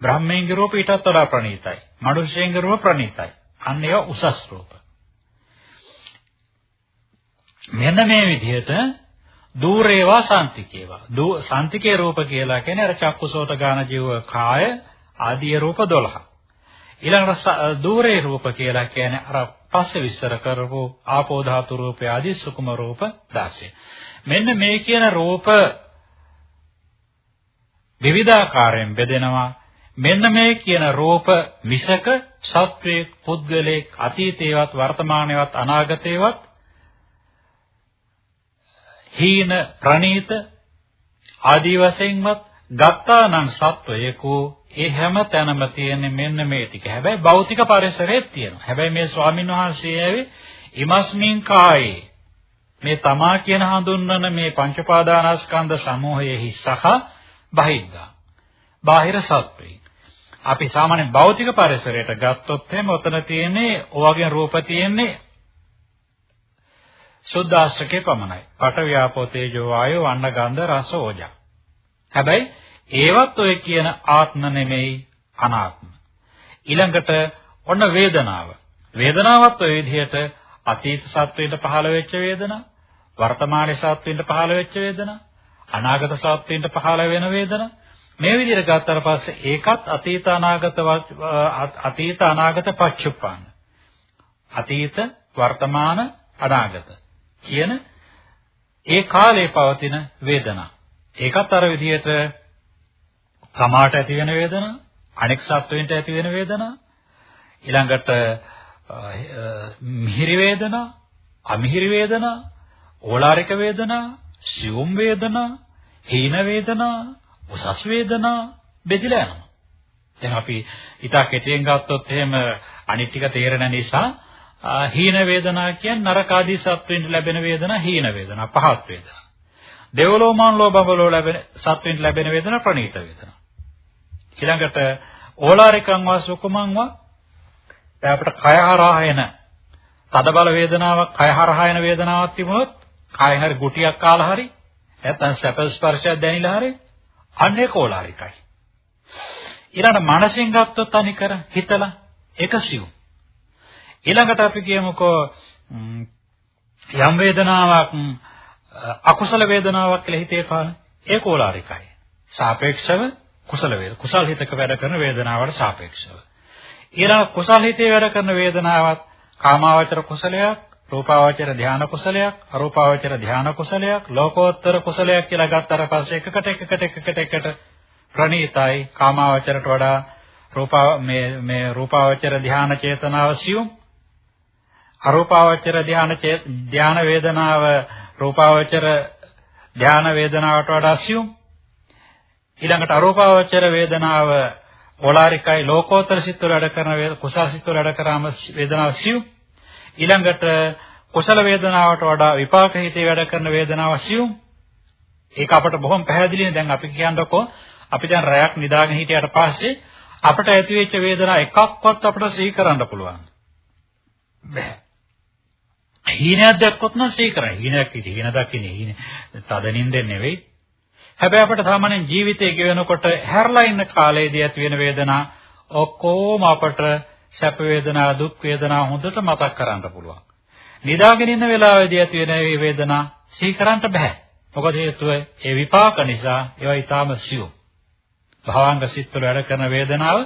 බ්‍රහ්මයන්ගේ රූප ඊටත් වඩා ප්‍රණීතයි. මනුෂ්‍යයන්ගේ රූප ප්‍රණීතයි. අන්න ඒවා උසස් රූප. මෙන්න මේ විදිහට දූරේවා සාන්තිකේවා. දූ සාන්තිකේ රූප කියලා කියන්නේ අර චක්කුසෝත ගාන ජීව කාය ආදී රූප 12. ඊළඟට දූරේ රූප කියලා කියන්නේ අර පස්සේ විස්තර කරපු ආපෝ ධාතු රූප ආදී සුකුම රූප 16. මෙන්න මේ කියන රූප විවිධාකාරයෙන් බෙදෙනවා. මෙන්න මේ කියන රූප මිසක සත්වයේ පුද්ගලයේ අතීතේවත් වර්තමානයේවත් අනාගතේවත් හීන ප්‍රනීත ආදී වශයෙන්වත් ගත්තා නම් සත්වයකෝ ඒ හැම තැනම තියෙන මෙන්න මේ ටික. හැබැයි භෞතික පරිසරයේ තියෙනවා. හැබැයි මේ ස්වාමීන් වහන්සේ ඇවි ඉමස්මින් කායේ මේ තමා කියන හඳුන්වන මේ පංච පාදානස්කන්ධ සමූහයෙහි සහ බහිද්දා. බාහිර සත්වේ. අපි සාමාන්‍ය භෞතික පරිසරයට ගත්තොත් එහෙම ඔතන තියෙන්නේ ඔයගෙන් රූප තියෙන්නේ සුද්ධාශ්‍රකේ පමණයි. පඨ ව්‍යාපෝ තේජෝ වායෝ වන්න ගන්ධ රස ඕජා. හැබැයි ඒවත් ඔය කියන ආත්ම නෙමෙයි අනාත්ම. ඊළඟට ඔන්න වේදනාව. වේදනාවත් ඔය විදිහට අතීත සත්වයට පහළ වෙච්ච වේදනා, වර්තමාන සත්වයට පහළ වෙච්ච වේදනා, අනාගත සත්වයට පහළ වෙන වේදනා මේ විදිහට ගත්තාට පස්සේ ඒකත් අතීත අනාගත අතීත අනාගත පච්චුප්පන්න. අතීත වර්තමාන අනාගත කියන ඒ කාලේ පවතින වේදනා. ඒකත් අර විදිහට සමාට ඇති වෙන වේදනා, අනෙක් සත්වයින්ට ඇති වෙන වේදනා, ඊළඟට මිහිරි වේදනා, අමිහිරි වේදනා, ඕලාරික වේදනා, සියුම් වේදනා, හීන වේදනා, උසස් වේදනා බෙදලා යනවා. දැන් අපි ඊට කෙටියෙන් ගත්තොත් එහෙම අනිත් ටික තේරෙන නිසා හීන වේදනා කියන්නේ නරක ආදී සත්වෙන්ට ලැබෙන වේදනා හීන වේදනා පහත් වේදනා. දෙවලෝමාන ලෝභවලෝ ලැබෙන සත්වෙන්ට ලැබෙන වේදනා ප්‍රණීත වේදනා. ඊළඟට ඕලාරිකං වා සුකුමං වා දැන් අපිට කය හරහා එන තද බල වේදනාවක් කය හරහා එන වේදනාවක් තිබුණොත් කය හරි ගුටියක් කාලා හරි නැත්නම් සැප ස්පර්ශයක් දැනෙලා හරි අන්නේ කෝලාරිකයි. ඊළඟට මනසින් ගත්තොත් අනිකර හිතලා එකසියුම් ඊළඟට අපි කියමුකෝ යම් වේදනාවක් අකුසල වේදනාවක් කියලා හිතේ පාන ඒ කෝලාරිකයි. සාපේක්ෂව කුසල වේද. කුසල් හිතක වැඩ කරන වේදනාවට සාපේක්ෂව. ඊළඟ කුසල් හිතේ වැඩ කරන වේදනාවත් කාමාවචර කුසලයක්, රූපාවචර ධාන කුසලයක්, අරූපාවචර ධාන කුසලයක්, ලෝකෝත්තර කුසලයක් කියලා ගත්තට පස්සේ එකකට එකකට එකකට එකට ප්‍රණීතයි කාමාවචරට වඩා රූපා මේ මේ රූපාවචර ධාන චේතනාව සියුම් අරූපාවචර ධාන ධාන වේදනාව රූපාවචර ධාන වේදනාවට වඩා සියුම්. ඊළඟට අරූපාවචර වේදනාව ඕලාරිකයි ලෝකෝත්තර සිත් වල වැඩ කරන කුසල සිත් වල වැඩ කරාම වේදනාව සියුම්. ඊළඟට කුසල වේදනාවට වඩා විපාක හිතේ වැඩ කරන වේදනාව සියුම්. ඒක අපට බොහොම පැහැදිලිනේ. දැන් අපි කියනකො අපි දැන් රැයක් නිදාගෙන හිටියට පස්සේ අපට ඇතිවෙච්ච වේදනා එකක්වත් අපිට සිහි කරන්න පුළුවන්. බෑ හීනයක් දැක්කොත් නම් සිහි කරයි හීනයක් ඉති හීන දකින්නේ හීන තදනින්ද නෙවෙයි හැබැයි අපිට සාමාන්‍යයෙන් ජීවිතය ගෙවනකොට හැරලා ඉන්න කාලයේදී ඇති වෙන වේදනා ඔක්කොම අපට සැප වේදනා දුක් වේදනා හොඳට මතක් කරන්න පුළුවන්. නිදාගෙන ඉන්න වෙලාවේදී ඇති වෙන මේ වේදනා සිහි කරන්න බෑ. මොකද හේතුව ඒ විපාක නිසා ඒවා ඊටාම සියුම්. භවංග සිත්වල වැඩ කරන වේදනාව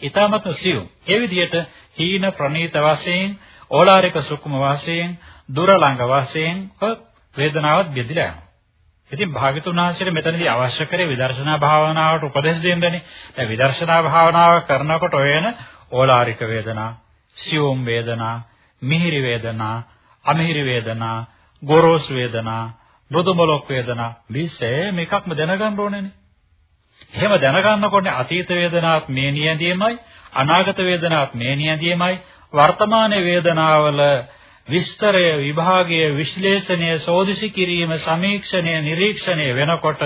ඊටාමත් සියුම්. ඒ විදිහට හීන ප්‍රනීත වශයෙන් ඕලාරික සුකුම වශයෙන් දුර ළඟ වශයෙන් වේදනාවත් බෙදලා යනවා. ඉතින් භාග්‍යතුන් වහන්සේට මෙතනදී අවශ්‍ය කරේ විදර්ශනා භාවනාවට උපදෙස් දෙන්නනේ. දැන් විදර්ශනා භාවනාව කරනකොට ඔයන ඕලාරික වේදනා, සියුම් වේදනා, මිහිරි වේදනා, අමිහිරි වේදනා, ගොරෝසු වේදනා, මෘදුමලොක් වේදනා මේ මේකක්ම දැනගන්න ඕනේනේ. එහෙම දැනගන්නකොට අතීත වේදනාවක් මේ නියැදීමයි, අනාගත වේදනාවක් මේ නියැදීමයි, වර්තමාන වේදනාවල විස්තරය විභාගය විශ්ලේෂණය සෝදිසි කිරීම සමීක්ෂණය නිරීක්ෂණය වෙනකොට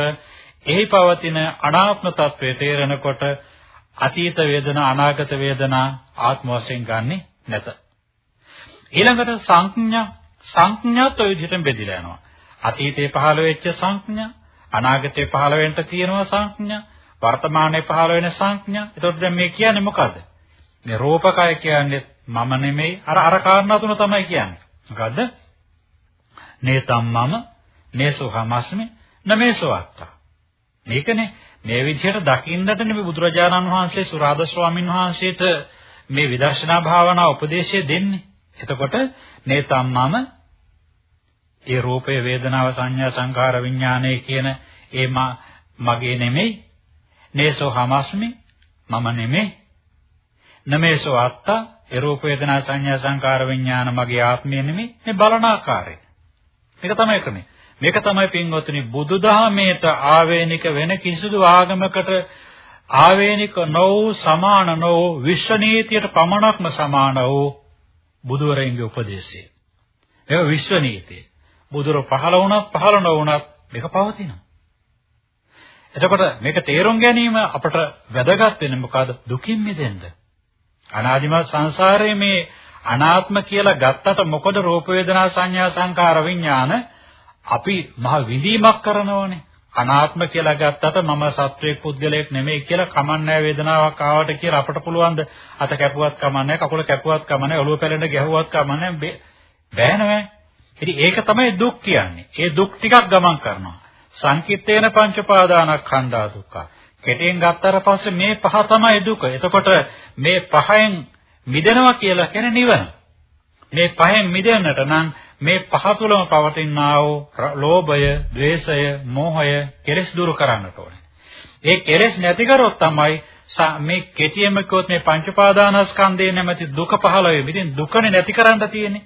එහි පවතින අනාත්ම తත්වයේ තේරෙනකොට අතීත වේදනා අනාගත වේදනා ආත්ම වශයෙන් ගන්නෙ නැත. ඊළඟට සංඥා. සංඥාත් ඔය විදිහටම බෙදලා යනවා. අතීතේ පහළ වෙච්ච සංඥා අනාගතේ පහළ වෙන්න තියෙනවා සංඥා වර්තමානයේ පහළ වෙන සංඥා. එතකොට දැන් මේ කියන්නේ මොකද්ද? මේ රූපකය කියන්නේ මම නෙමෙයි අර අර කාරණා තුන තමයි කියන්නේ. මොකද්ද? නේතම් මම නේසෝ හමස්මි නමේසෝ අත්තා. මේකනේ මේ විදිහට දකින්නට නෙමෙයි බුදුරජාණන් වහන්සේ සුරාද ස්වාමීන් වහන්සේට මේ විදර්ශනා භාවනා උපදේශය දෙන්නේ. එතකොට නේතම් මම ඒ රූපය වේදනාව සංඥා සංකාර විඥානය කියන ඒ මගේ නෙමෙයි නේසෝ හමස්මි මම නෙමෙයි නමේසෝ අත්තා ඒ රූප වේදනා සංඥා සංකාර විඥාන මගේ ආත්මය නෙමෙයි මේ බලන ආකාරය. මේක තමයි ක්‍රමය. මේක තමයි පින්වත්නි බුදුදහමේට ආවේනික වෙන කිසිදු ආගමකට ආවේනික නොවු සමාන නොවු විශ්ව නීතියට පමණක්ම සමාන වූ බුදුවරයන්ගේ උපදේශය. ඒක විශ්ව නීතිය. බුදුර පහළ වුණත් පහළ නොවුණත් මේක පවතිනවා. එතකොට මේක තේරුම් ගැනීම අපට වැදගත් වෙන්නේ මොකද්ද? දුකින් මිදෙන්න. අනාදිමත් සංසාරයේ මේ අනාත්ම කියලා ගත්තට මොකද රූප වේදනා සංඥා සංකාර විඥාන? අපි මහ විඳීමක් කරනවනේ. අනාත්ම කියලා ගත්තට මම සත්වයක් පුද්ගලයෙක් නෙමෙයි කියලා කමන්නේ වේදනාවක් ආවට කියලා අපට පුළුවන් ද අත කැපුවත් කමන්නේ කකුල කැපුවත් කමන්නේ ඔළුව පැලෙන්න ගැහුවත් කමන්නේ බෑ නෑ ඉතින් ඒක තමයි දුක් කියන්නේ. ඒ දුක් ටිකක් ගමන් කරනවා. සංකිටේන පංච පාදානස්කන්ධා දුක්ඛ. කෙටියෙන් ගත්තට පස්සේ මේ පහ තමයි දුක. එතකොට මේ පහෙන් මිදෙනවා කියලා කියන්නේ නිවන. මේ පහෙන් මිදෙන්නට නම් මේ පහ තුලම පවතිනා වූ ලෝභය, ద్వේෂය, මෝහය කෙලෙස් දුරු කරන්නට ඕනේ. ඒ කෙලෙස් නැති කරොත් තමයි මේ කෙටියෙන්ම කිව්වොත් මේ පංච පාදානස්කන්ධය නැමැති දුක පහළ වෙන්නේ. ඉතින් දුකනේ නැති කරන්න තියෙන්නේ.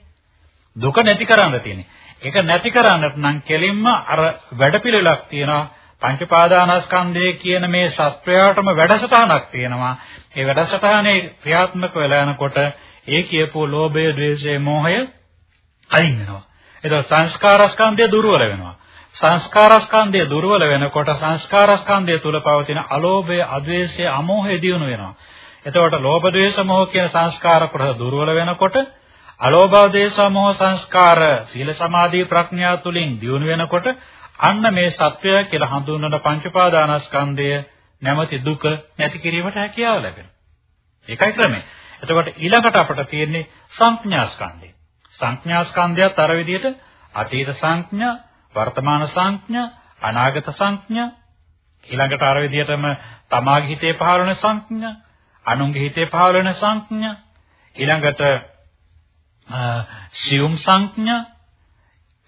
දුක නැති කරන්න තියෙන්නේ. ඒක නැති කරන්නට නම් කෙලින්ම අර වැඩපිළිවෙලක් තියෙනවා. පංච පාදානස්කන්ධය කියන මේ සත්වයාටම වැඩසටහනක් තියෙනවා. ඒ වැඩසටහනේ ක්‍රියාත්මක වෙලා යනකොට ඒ කියපු ලෝභය, ද්වේෂය, මෝහය අයින් වෙනවා. ඒක සංස්කාරස්කන්ධය දුර්වල වෙනවා. සංස්කාරස්කන්ධය දුර්වල වෙනකොට සංස්කාරස්කන්ධය තුල පවතින අලෝභය, අද්වේෂය, අමෝහය දියුණු වෙනවා. එතකොට ලෝභ, ද්වේෂ, මෝහ කියන සංස්කාර කොටස දුර්වල වෙනකොට අලෝභ, ද්වේෂ, මෝහ සංස්කාර සීල සමාධි ප්‍රඥා තුලින් දියුණු වෙනකොට අන්න මේ සත්වය කියලා හඳුන්වන පංච පාදානස්කන්ධය නැමැති දුක නැති කිරීමට හැකියාව ලැබෙනවා. ඒකයි ක්‍රමය. එතකොට ඊළඟට අපට තියෙන්නේ සංඥාස්කන්ධය. සංඥාස්කන්ධයත් අර විදිහට අතීත සංඥා, වර්තමාන සංඥා, අනාගත සංඥා ඊළඟට අර විදිහටම තමාගේ හිතේ පහළ වෙන සංඥා, අනුන්ගේ හිතේ පහළ වෙන සංඥා ඊළඟට සියුම් සංඥා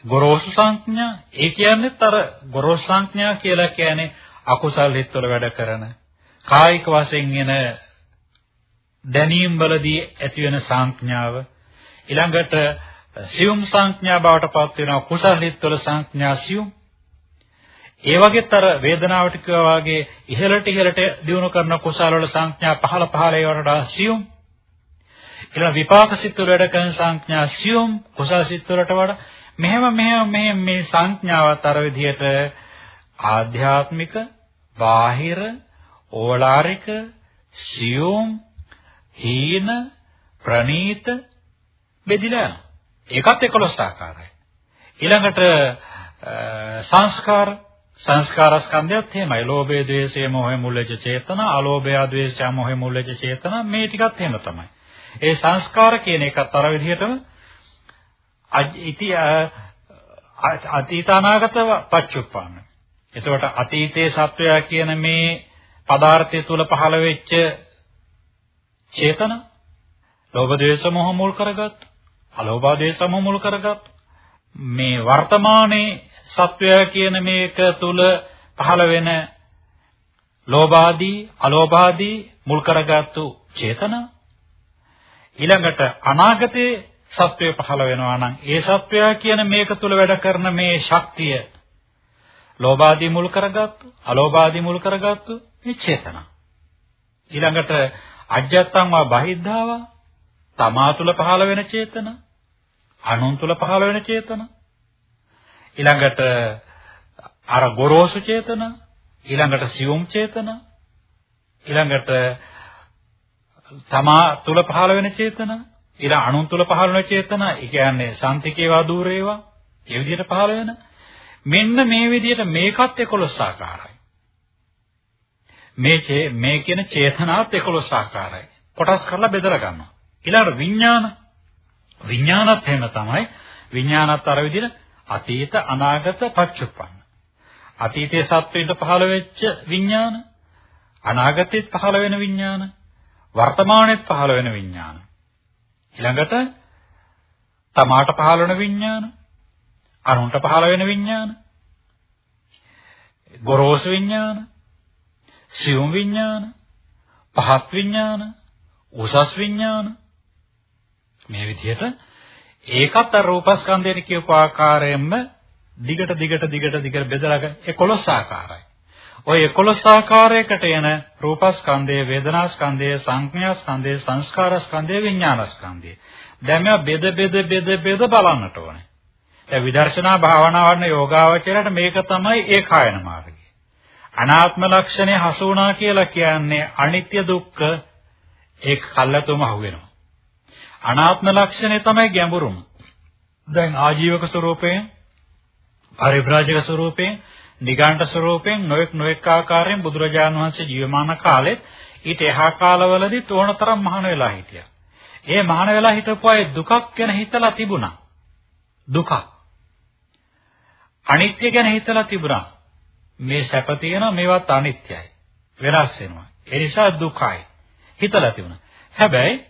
ගොරෝසු සංඥා. ඒ කියන්නේත් අර ගොරෝසු සංඥා කියලා කියන්නේ අකුසල් හිත්වල වැඩ කරන කායික වශයෙන් එන දැනීම් වලදී ඇති වෙන සංඥාව. ඊළඟට සියුම් සංඥා බවට පත් වෙනවා කුසල හිත්වල සංඥා සියුම්. ඒ වගේත් අර වේදනාවට කියවා වගේ ඉහළට ඉහළට දියුණු කරන කුසල වල සංඥා පහළ පහළ ඒවට සියුම්. ඊළඟ විපාක සිත් වල වැඩ කරන සංඥා සියුම් කුසල සිත් වලට වඩා මෙහෙම මෙහෙම මෙහෙම මේ සංඥාවත් අර විදිහට ආධ්‍යාත්මික බාහිර ඕලාරික සියුම් හීන ප්‍රනීත බෙදිලා ඒකත් 11 ආකාරයි. ඊළඟට සංස්කාර. සංස්කාර ස්කන්ධයත් එහෙමයි. ලෝභය ද්වේෂය මොහය මුල්ලජ චේතන අලෝභය ද්වේෂය මොහය මුල්ලජ චේතන මේ ටිකත් එහෙම තමයි. ඒ සංස්කාර කියන එකත් අර විදිහටම ඉති අතීත අනාගත පච්චුප්පන්න. එතකොට අතීතයේ සත්වයා කියන මේ පදාර්ථය තුල පහළ වෙච්ච චේතන ලෝභ ද්වේෂ මොහ මුල් කරගත් අලෝභ ද්වේෂ මොහ මුල් කරගත් මේ වර්තමානයේ සත්වයා කියන මේක තුල පහළ වෙන ලෝභාදී අලෝභාදී මුල් කරගත්තු චේතනා ඊළඟට අනාගතයේ සත්වය පහළ වෙනවා නම් ඒ සත්වයා කියන මේක තුල වැඩ කරන මේ ශක්තිය ලෝභාදී මුල් කරගත්තු අලෝභාදී මුල් කරගත්තු මේ චේතනා ඊළඟට අජ්ජත්තං වා බහිද්ධාව තමා තුල පහළ වෙන චේතනා අනුන් තුල පහළ වෙන චේතනා. ඊළඟට අර ගොරෝසු චේතනා ඊළඟට සියුම් චේතනා ඊළඟට තමා තුල පහළ වෙන චේතනා ඊළඟ අනුන් තුල පහළ වෙන චේතනා ඒ කියන්නේ සාන්තිකේවා দূරේවා ඒ විදිහට පහළ වෙන. මෙන්න මේ විදිහට මේකත් 11 ආකාරයි. මේ මේ කියන චේතනාත් 11 ආකාරයි. කොටස් කරලා බෙදලා ගන්නවා. ඊළඟ විඥාන. විඥානත් එහෙම තමයි. විඥානත් අර විදිහට අතීත අනාගත පච්චුප්පන්න. අතීතයේ සත්වයට පහළ වෙච්ච විඥාන අනාගතෙත් පහළ වෙන විඥාන වර්තමානයේත් පහළ වෙන විඥාන. ඊළඟට තමාට පහළ වෙන විඥාන, අනුන්ට පහළ වෙන විඥාන, ගොරෝසු විඥාන, සියුම් විඥාන, පහත් විඥාන, උසස් විඥාන මේ විදිහට ඒකත් අර රූපස්කන්ධයට කියපු ආකාරයෙන්ම දිගට දිගට දිගට දිගට බෙදලා 11 ආකාරයි. ওই 11 ආකාරයකට යන රූපස්කන්ධය, වේදනාස්කන්ධය, සංඥාස්කන්ධය, සංස්කාරස්කන්ධය, විඥානස්කන්ධය. දැන් මේවා බෙද බෙද බෙද බෙද බලන්නට ඕනේ. දැන් විදර්ශනා භාවනා වඩන යෝගාවචරයට මේක තමයි ඒකායන මාර්ගය. අනාත්ම ලක්ෂණය හසු වුණා කියලා කියන්නේ අනිත්‍ය දුක්ඛ ඒක කල්ලාතුම අහු වෙනවා. අනාත්ම ලක්ෂණය තමයි ගැඹුරුම. දැන් ආජීවක ස්වરૂපයෙන් පරිබ්‍රාජක ස්වરૂපයෙන් නිගණ්ඨ ස්වરૂපයෙන් නොඑක් නොඑක් ආකාරයෙන් බුදුරජාණන් වහන්සේ ජීවමාන කාලෙත් ඊට එහා කාලවලදී තෝරතරම් මහාන වෙලා හිටියා. ඒ මහාන වෙලා හිටපු අය දුකක් ගැන හිතලා තිබුණා. දුක. අනිත්‍ය ගැන හිතලා තිබුණා. මේ සැප තියෙනවා මේවත් අනිත්‍යයි. වෙනස් වෙනවා. ඒ නිසා දුකයි. හිතලා තිබුණා. හැබැයි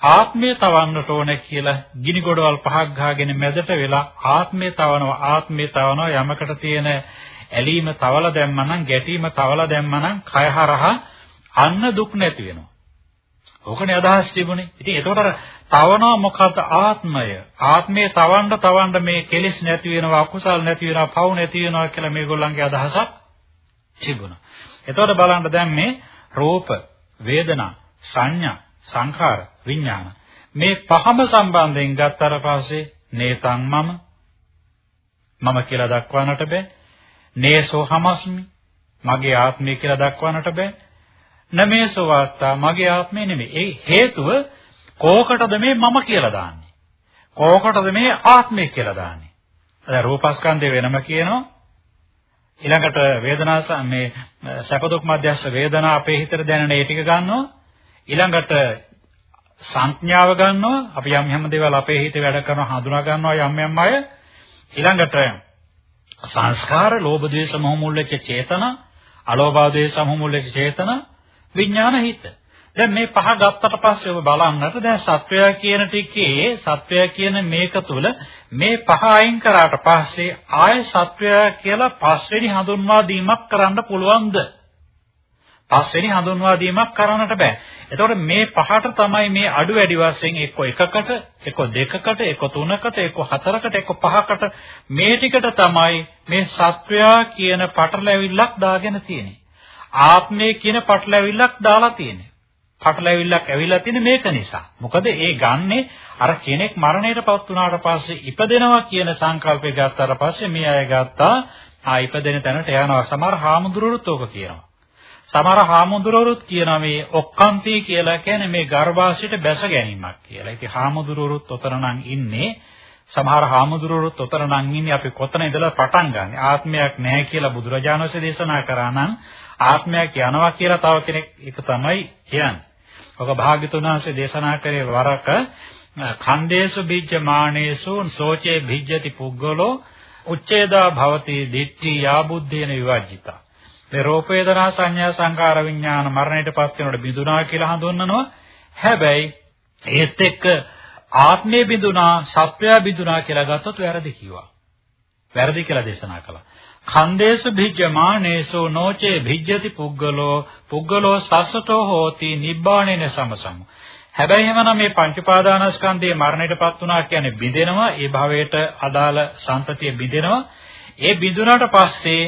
ආත්මය තවන්නට ඕන කියලා ගිනි ගොඩවල් පහක් ගහගෙන මැදට වෙලා ආත්මය තවනවා ආත්මය තවනවා යමකට තියෙන ඇලීම තවලා දැම්මනම් ගැටීම තවලා දැම්මනම් කය හරහා අන්න දුක් නැති වෙනවා. ඕකනේ අදහස් තිබුණේ. ඉතින් ඒකට අර තවනවා මොකද්ද ආත්මය? ආත්මයේ තවන්න තවන්න මේ කෙලෙස් නැති වෙනවා, අකුසල් නැති වෙනවා, පව් නැති වෙනවා කියලා මේගොල්ලන්ගේ අදහසක් තිබුණා. එතකොට බලන්න දැන් මේ රූප, වේදනා, සංඥා, සංඛාර, විඥාන මේ පහම සම්බන්ධයෙන් ගත්තට පස්සේ නේතං මම මම කියලා දක්වන්නට බෑ නේසෝ හමස්මි මගේ ආත්මය කියලා දක්වන්නට බෑ. නමේසෝ වාත්තා මගේ ආත්මය නෙමෙයි. ඒ හේතුව කෝකටද මේ මම කියලා දාන්නේ? කෝකටද මේ ආත්මය කියලා දාන්නේ? දැන් රූපස්කන්ධය වෙනම කියනවා. ඊළඟට වේදනා මේ සැප දුක් මධ්‍යස්ස වේදනා අපේ හිතට දැනෙන ඒ ටික ගන්නවා. ඊළඟට සංඥාව ගන්නවා. අපි යම් යම් දේවල් අපේ හිතේ වැඩ කරනවා හඳුනා ගන්නවා යම් යම් අය. ඊළඟට සංස්කාර ලෝභ ද්වේෂ මොහ මුල් වෙච්ච චේතන අලෝභ ද්වේෂ මොහ මුල් වෙච්ච චේතන විඥාන හිත දැන් මේ පහ ගත්තට පස්සේ ඔබ බලන්නට දැන් සත්වයා කියන ටිකේ සත්වයා කියන මේක තුල මේ පහ අයින් කරාට පස්සේ ආය සත්වයා කියලා පස්වෙනි හඳුන්වා දීමක් කරන්න පුළුවන්ද? පස්වෙනි හඳුන්වා දීමක් කරන්නට බෑ. එතකොට මේ පහට තමයි මේ අඩු වැඩි වශයෙන් එක්ක එකකට, එක්ක දෙකකට, එක්ක තුනකට, එක්ක හතරකට, එක්ක පහකට මේ ටිකට තමයි මේ සත්වයා කියන පටලැවිල්ලක් දාගෙන තියෙන්නේ. ආත්මය කියන පටලැවිල්ලක් දාලා තියෙන්නේ. පටලැවිල්ලක් ඇවිල්ලා තියෙන්නේ මේක නිසා. මොකද ඒ ගන්නේ අර කෙනෙක් මරණයටපත් වුණාට පස්සේ ඉපදෙනවා කියන සංකල්පය ගත්තාට පස්සේ මේ අය ගත්තා ආ ඉපදෙන තැනට යනවා. සමහර හාමුදුරුවෝත් ඕක කියනවා. සමහර හාමුදුරුවෝත් කියනවා මේ ඔක්කාන්ති කියලා කියන්නේ මේ ගර්භාෂයට බැස ගැනීමක් කියලා. ඉතින් හාමුදුරුවෝත් ඔතන නම් ඉන්නේ සමහර හාමුදුරුවෝත් ඔතන නම් ඉන්නේ අපි කොතන ඉඳලා පටන් ගන්න. ආත්මයක් නැහැ කියලා බුදුරජාණන් වහන්සේ දේශනා කරා නම් ආත්මයක් යනවා කියලා තව කෙනෙක් ඒක තමයි කියන්නේ. ඔක භාග්‍යතුන් වහන්සේ දේශනා කරේ වරක ඛණ්ඩේසු බීජමානේසු සෝචේ භිජ්ජති පුග්ගලෝ උච්ඡේදා භවති දිට්ඨි යාබුද්ධේන විවජ්ජිතා මේ රූප වේදනා සංඥා සංකාර විඥාන මරණයටපත් වෙනකොට බිඳුනා කියලා හඳුන්වනවා. හැබැයි ඒත් එක්ක ආත්මය බිඳුනා, සත්වයා බිඳුනා කියලා ගත්තොත් වැරදි කිව්වා. වැරදි කියලා දේශනා කළා. ඛණ්ඩේසු භිජ්ජමානේසෝ නොචේ භිජ්ජති පුග්ගලෝ පුග්ගලෝ සස්සතෝ හෝති නිබ්බාණේන සමසමු. හැබැයි එහෙමනම් මේ පංච පාදානස්කන්ධයේ මරණයටපත් වුණා කියන්නේ බිඳෙනවා, ඒ භවයට අදාළ සම්පතිය බිඳෙනවා. ඒ බිඳුනාට පස්සේ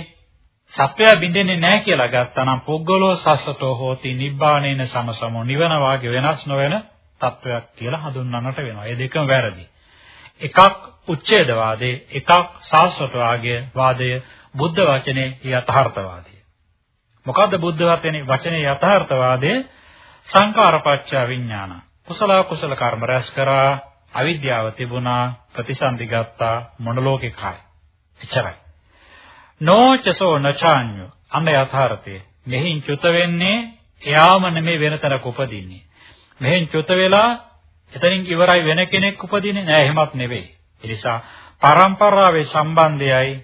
සත්වයා බින්දෙන්නේ නැහැ කියලා ගත්තා නම් පුද්ගලෝ සස්සතෝ හෝති නිබ්බාණේන සමසමෝ නිවන වාගේ වෙනස් නොවන තත්වයක් කියලා හඳුන්වන්නට වෙනවා. ඒ දෙකම වැරදි. එකක් උච්ඡේදවාදේ එකක් සාස්වතවාගේ වාදය බුද්ධ වචනේ යථාර්ථවාදය. මොකද්ද බුද්ධ වචනේ වචනේ යථාර්ථවාදය? සංකාරපච්චය විඥාන. කුසල කුසල කර්ම රැස් කරා අවිද්‍යාව තිබුණා ප්‍රතිසන්දි ගත්තා මොනලෝකේ කයි. එච්චරයි. නෝචසෝ නචාඤ්ඤු අන්න යථාර්ථය. මෙහින් චුත වෙන්නේ එයාම නෙමෙයි වෙන තැනක උපදින්නේ. මෙහෙන් චුත වෙලා එතනින් ඉවරයි වෙන කෙනෙක් උපදින්නේ නෑ එහෙමත් නෙවෙයි. ඒ නිසා පරම්පරාවේ සම්බන්ධයයි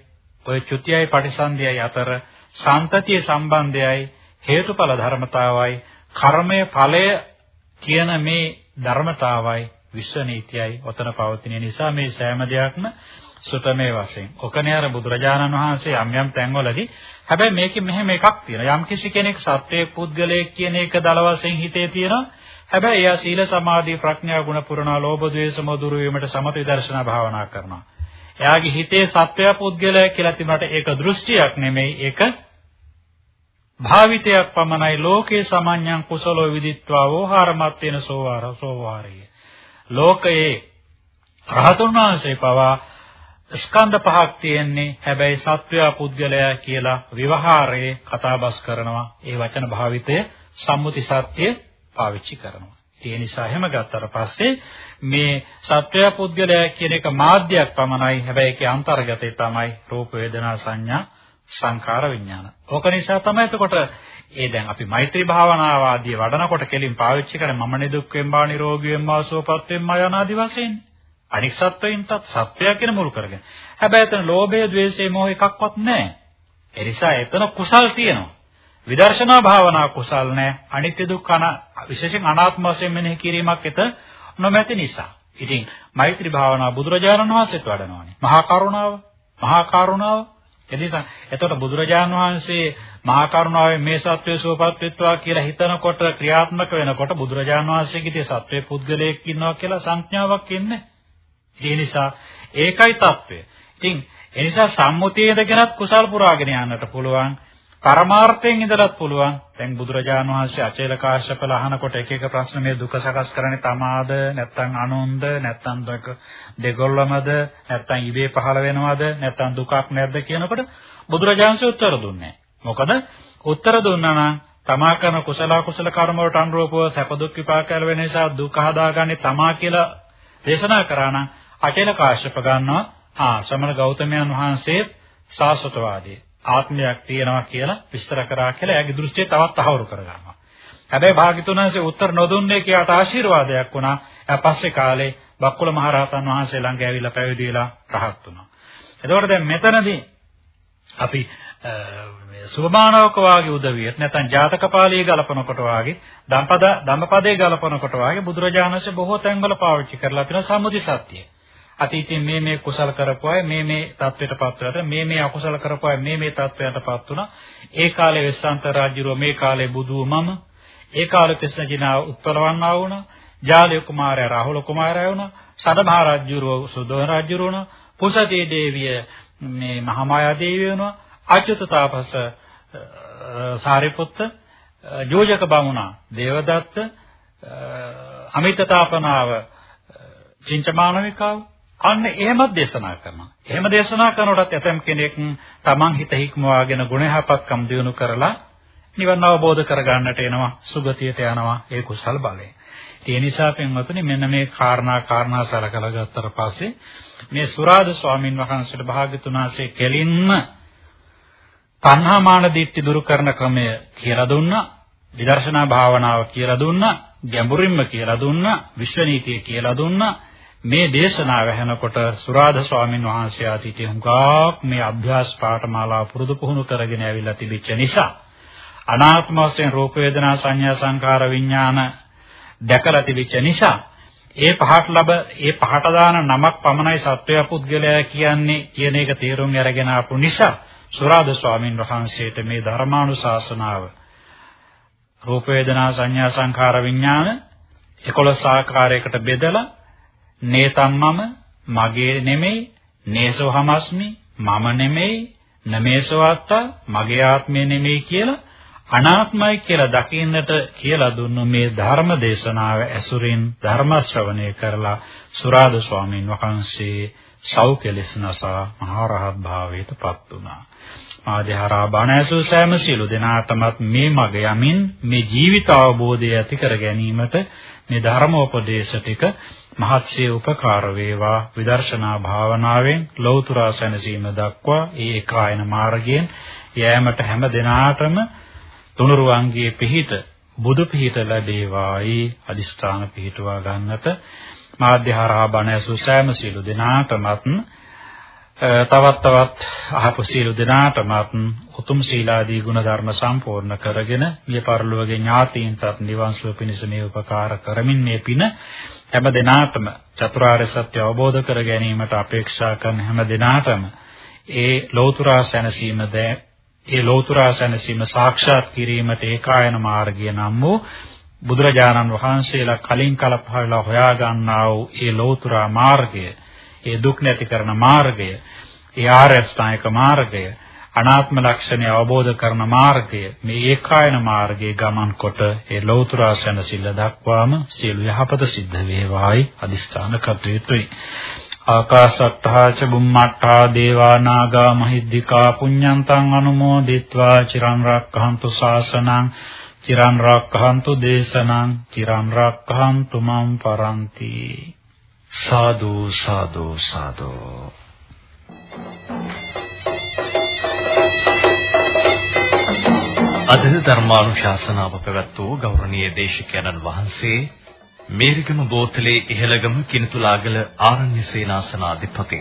ඔය චුතියයි පටිසන්ධයයි අතර සාන්තතිය සම්බන්ධයයි හේතුඵල ධර්මතාවයි කර්මය ඵලය කියන මේ ධර්මතාවයි විශ්ව නීතියයි ඔතන පවතින නිසා මේ සෑම දෙයක්ම සුතමේ වශයෙන්. ඔකනේ අර බුදුරජාණන් වහන්සේ යම් යම් තැන්වලදී හැබැයි මේකේ මෙහෙම එකක් තියෙනවා. යම් කිසි කෙනෙක් සත්වයේ පුද්ගලයෙක් කියන එක දල වශයෙන් හිතේ තියෙනවා. හැබැයි එයා සීල සමාධි ප්‍රඥා ගුණ පුරනා ලෝභ ද්වේෂ මොදුරු වීමට සමත විදර්ශනා භාවනා කරනවා. එයාගේ හිතේ සත්වයා පුද්ගලයා කියලා තිබුණාට ඒක දෘෂ්ටියක් නෙමෙයි ඒක භාවිතයක් පමණයි ලෝකේ සමඤ්ඤං කුසලෝ විදිත්වා වෝහාරමත්තේන සෝවාර සෝවාරය. ලෝකයේ රහතුන් වහන්සේ පවා ස්කන්ධ පහක් තියෙන්නේ හැබැයි සත්වයා පුද්ගලයා කියලා විවහාරයේ කතාබස් කරනවා ඒ වචන භාවිතය සම්මුති සත්‍ය පාවිච්චි කරනවා ඒ නිසා එහෙම ගත්තට පස්සේ මේ සත්වයා පුද්ගලයා කියන එක මාධ්‍යයක් පමණයි හැබැයි ඒකේ අන්තර්ගතය තමයි රූප වේදනා සංඥා සංකාර විඥාන. ඕක නිසා තමයි එතකොට ඒ දැන් අපි මෛත්‍රී භාවනාව ආදී වඩනකොට කෙලින් පාවිච්චි කරන්නේ මම නිදුක් වෙම්බා නිරෝගී වෙම්බා සුවපත් වෙම්බා යන ආදි වශයෙන්. අනික් සත්වයින්ටත් සත්වයා කියන මුල් කරගෙන. හැබැයි එතන ලෝභය, ద్వේෂය, මොහ එකක්වත් නැහැ. ඒ නිසා එතන කුසල් තියෙනවා. විදර්ශනා භාවනා කුසල් නැහැ. අනිත්‍ය දුක්ඛ අන විශේෂයෙන් අනාත්ම වශයෙන් මෙනෙහි කිරීමක් එත නොමැති නිසා. ඉතින් මෛත්‍රී භාවනා බුදුරජාණන් වහන්සේත් වඩනවානේ. මහා කරුණාව, මහා කරුණාව. එනිසා එතකොට බුදුරජාණන් වහන්සේ මහා කරුණාවෙන් මේ සත්වයේ සුවපත් වෙත්වා කියලා හිතනකොට ක්‍රියාත්මක වෙනකොට බුදුරජාණන් වහන්සේගේ සත්වයේ පුද්ගලයෙක් ඉන්නවා කියලා සංඥාවක් එන්නේ ඒ නිසා ඒකයි తත්වය. ඉතින් ඒ නිසා සම්මුතියේ ඉඳගෙනත් කුසල් පුරාගෙන යන්නට පුළුවන්. පරමාර්ථයෙන් ඉඳලත් පුළුවන්. දැන් බුදුරජාණන් වහන්සේ අචේල කාශ්‍යපල අහනකොට එක එක ප්‍රශ්න මේ දුක සකස් කරන්නේ තමාද නැත්නම් අනුන්ද නැත්නම් දෙක දෙගොල්ලමද නැත්නම් ඉබේ පහළ වෙනවද නැත්නම් දුකක් නැද්ද කියනකොට බුදුරජාණන්සේ උත්තර දුන්නේ මොකද උත්තර දුන්නා නම් තමා කරන කුසල කුසල කර්ම වලට අනුරූපව සැප දුක් විපාක ලැබෙන නිසා දුක හදාගන්නේ තමා කියලා දේශනා කරා නම් අචල කාශ්‍යප ගන්නවා ආ ශ්‍රමණ ගෞතමයන් වහන්සේ සාසතවාදී ආත්මයක් තියෙනවා කියලා විස්තර කරා කියලා එයාගේ දෘෂ්ටිය තවත් තහවුරු කරගන්නවා. හැබැයි භාග්‍යතුන් වහන්සේ උත්තර නොදුන්නේ කියාට ආශිර්වාදයක් වුණා. එයා පස්සේ කාලේ බක්කුල මහරහතන් වහන්සේ ළඟ ඇවිල්ලා පැවිදි වෙලා රහත් වුණා. එතකොට දැන් මෙතනදී අපි සුභමානවක වාගේ උදවියට නැත්නම් ජාතක පාළිය ගලපනකොට වාගේ ධම්පද ධම්මපදයේ ගලපනකොට වාගේ බුදුරජාණන්සේ බොහෝ තැන්වල පාවිච්චි කරලා තියෙන සම්මුති සත්‍යය. අතීතයේ මේ මේ කුසල කරපු අය මේ මේ தත්වයටපත් වෙලා මේ මේ අකුසල කරපු අය මේ මේ தත්වයටපත් වුණා. ඒ කාලේ වෙස්සන්ත රාජ්‍යරුව මේ කාලේ බුදු මම ඒ කාලේ ක්‍රිෂ්ණජිනා උත්පලවන්නා වුණා. ජාලය කුමාරයා රාහුල කුමාරයා වුණා. සදමහා රාජ්‍යරුව සුදෝන රාජ්‍යරුව වුණා. පුසතේ දේවිය මේ මහමායා දේවිය වුණා. අච්‍යුත තාපස සාරිපුත්ත යෝජක බමුණා දේවදත්ත අමිතතාපනාව චින්චමානවිකාව අන්න එහෙමත් දේශනා කරනවා. එහෙම දේශනා කරනකොටත් ඇතම් කෙනෙක් තමන් හිත හික්මවාගෙන ගුණහපත්කම් දිනු කරලා නිවන් අවබෝධ කරගන්නට එනවා, සුගතියට යනවා ඒ කුසල් බලයෙන්. ඒ නිසා පින්වතුනි මෙන්න මේ කාරණා කාරණා සලකලා ගත්තට පස්සේ මේ සුරාද ස්වාමින් වහන්සේට භාග්‍යතුන් වහන්සේ කෙලින්ම තණ්හා මාන දිට්ඨි දුරු කරන ක්‍රමය කියලා දුන්නා. විදර්ශනා භාවනාව කියලා දුන්නා. ගැඹුරින්ම කියලා දුන්නා. විශ්වනීතිය කියලා දුන්නා. මේ දේශනාව ඇහෙනකොට සුරාධ ස්වාමින් වහන්සේ ආතීතේ හුඟක් මේ අභ්‍යාස පාඨමාලාව පුරුදු පුහුණු කරගෙන ඇවිල්ලා තිබිච්ච නිසා අනාත්ම වශයෙන් රූප වේදනා සංඥා සංකාර විඥාන දැකලා තිබිච්ච නිසා ඒ පහට ලබ ඒ පහට දාන නමක් පමණයි සත්වයා පුද්ගලයා කියන්නේ කියන එක තේරුම් අරගෙන ආපු නිසා සුරාද ස්වාමීන් වහන්සේට මේ ධර්මානුශාසනාව රූප වේදනා සංඥා සංඛාර විඥාන 11 ආකාරයකට බෙදලා නේතම්මම මගේ නෙමෙයි නේසෝ හමස්මි මම නෙමෙයි නමේසවත්ත මගේ ආත්මය නෙමෙයි කියලා අනාත්මයි කියලා දකින්නට කියලා දුන්නු මේ ධර්ම දේශනාව ඇසුරින් ධර්ම ශ්‍රවණය කරලා සුරාද ස්වාමීන් වහන්සේ සෞඛ්‍යලෙස නසා මහරහත් භාවයට පත් වුණා. ආධ්‍යාරා බණ ඇසූ සෑම සියලු දෙනාටමත් මේ මග යමින් මේ ජීවිත අවබෝධය ඇති කර ගැනීමට මේ ධර්මෝපදේශ ටික මහත්සේ උපකාර වේවා. විදර්ශනා භාවනාවෙන් ලෞතර සැනසීම දක්වා ඒ ඒකායන මාර්ගයෙන් යෑමට හැම දිනාටම තුනුරුවන්ගේ පිහිට බුදු පිහිට ලැබේවායි. අදිස්ථාන පිහිටුවා ගන්නට මාධ්‍යහරහා බණ ඇසූ සෑම සියලු දෙනාටමත් තවත් තවත් අහපු සියලු දෙනාටමත් උතුම් සීලාදී ගුණ ධර්ම සම්පූර්ණ කරගෙන මිය පරලෝකගේ ඥාතීන්ටත් නිවන් සුව පිණිස මේ උපකාර කරමින් මේ පින හැම දිනාටම චතුරාර්ය සත්‍ය අවබෝධ කර ගැනීමට අපේක්ෂා කරන හැම දිනාටම ඒ ලෞතුරා සැනසීම ඒ ලෞතුරා සැනසීම සාක්ෂාත් කිරීමට ඒකායන මාර්ගය නම් වූ බුදුරජාණන් වහන්සේලා කලින් කල පහළලා හොයා ගන්නා වූ ඒ ලෞතුරා මාර්ගය ඒ දුක් නැති කරන මාර්ගය ඒ ආර්ය අෂ්ටාංගික මාර්ගය අනාත්ම ලක්ෂණය අවබෝධ කරන මාර්ගය මේ ඒකායන මාර්ගයේ ගමන් කොට ඒ ලෞතර සැනසෙල්ල දක්වාම සියලු යහපත සිද්ධ වේවායි අදිස්ථාන කටයුතුයි ආකාශත්තා ච බුම්මත්තා දේවා නාග මහිද්దికා පුඤ්ඤන්තං අනුමෝදිත්වා චිරන් රක්ඛන්තු ශාසනං චිරන් රක්ඛන්තු දේශනං චිරන් රක්ඛන්තු මම් පරන්ති. සාදු සාදු සාදු. අද ධර්මානුශාසනාව පැවැත්වූ ගෞරවනීය දේශකයන්න් වහන්සේ මේරිගම බෝතලේ ඉහළගම කිනතුලාගල ආරණ්‍ය සේනාසනාධිපති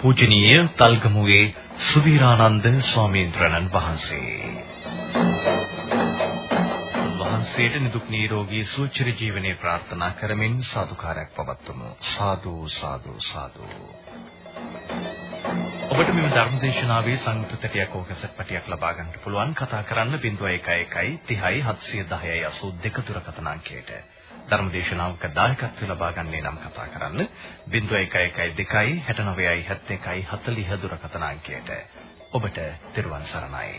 පූජනීය තල්ගමුවේ සුවීරානන්ද ස්වාමීන් වහන්සේ. වහන්සේට නිදුක් නිරෝගී සුවචිර ජීවනයේ ප්‍රාර්ථනා කරමින් සාදුකාරයක් පවත්වමු. සාදු සාදු සාදු. ඔබට මෙම ධර්මදේශනාවේ සංයුක්ත තැටියක් හෝ කැසට් පටියක් ලබා ගන්නට පුළුවන්. කතා කරන්න 0111 30 710 82 දුරකථන අංකයට ධර්මදේශනාවක දායකත්වය ලබා ගන්නේ නම් කතා කරන්න. 0111 2 69 71 40 දුරකථන අංකයට ඔබට තෙරුවන් සරණයි.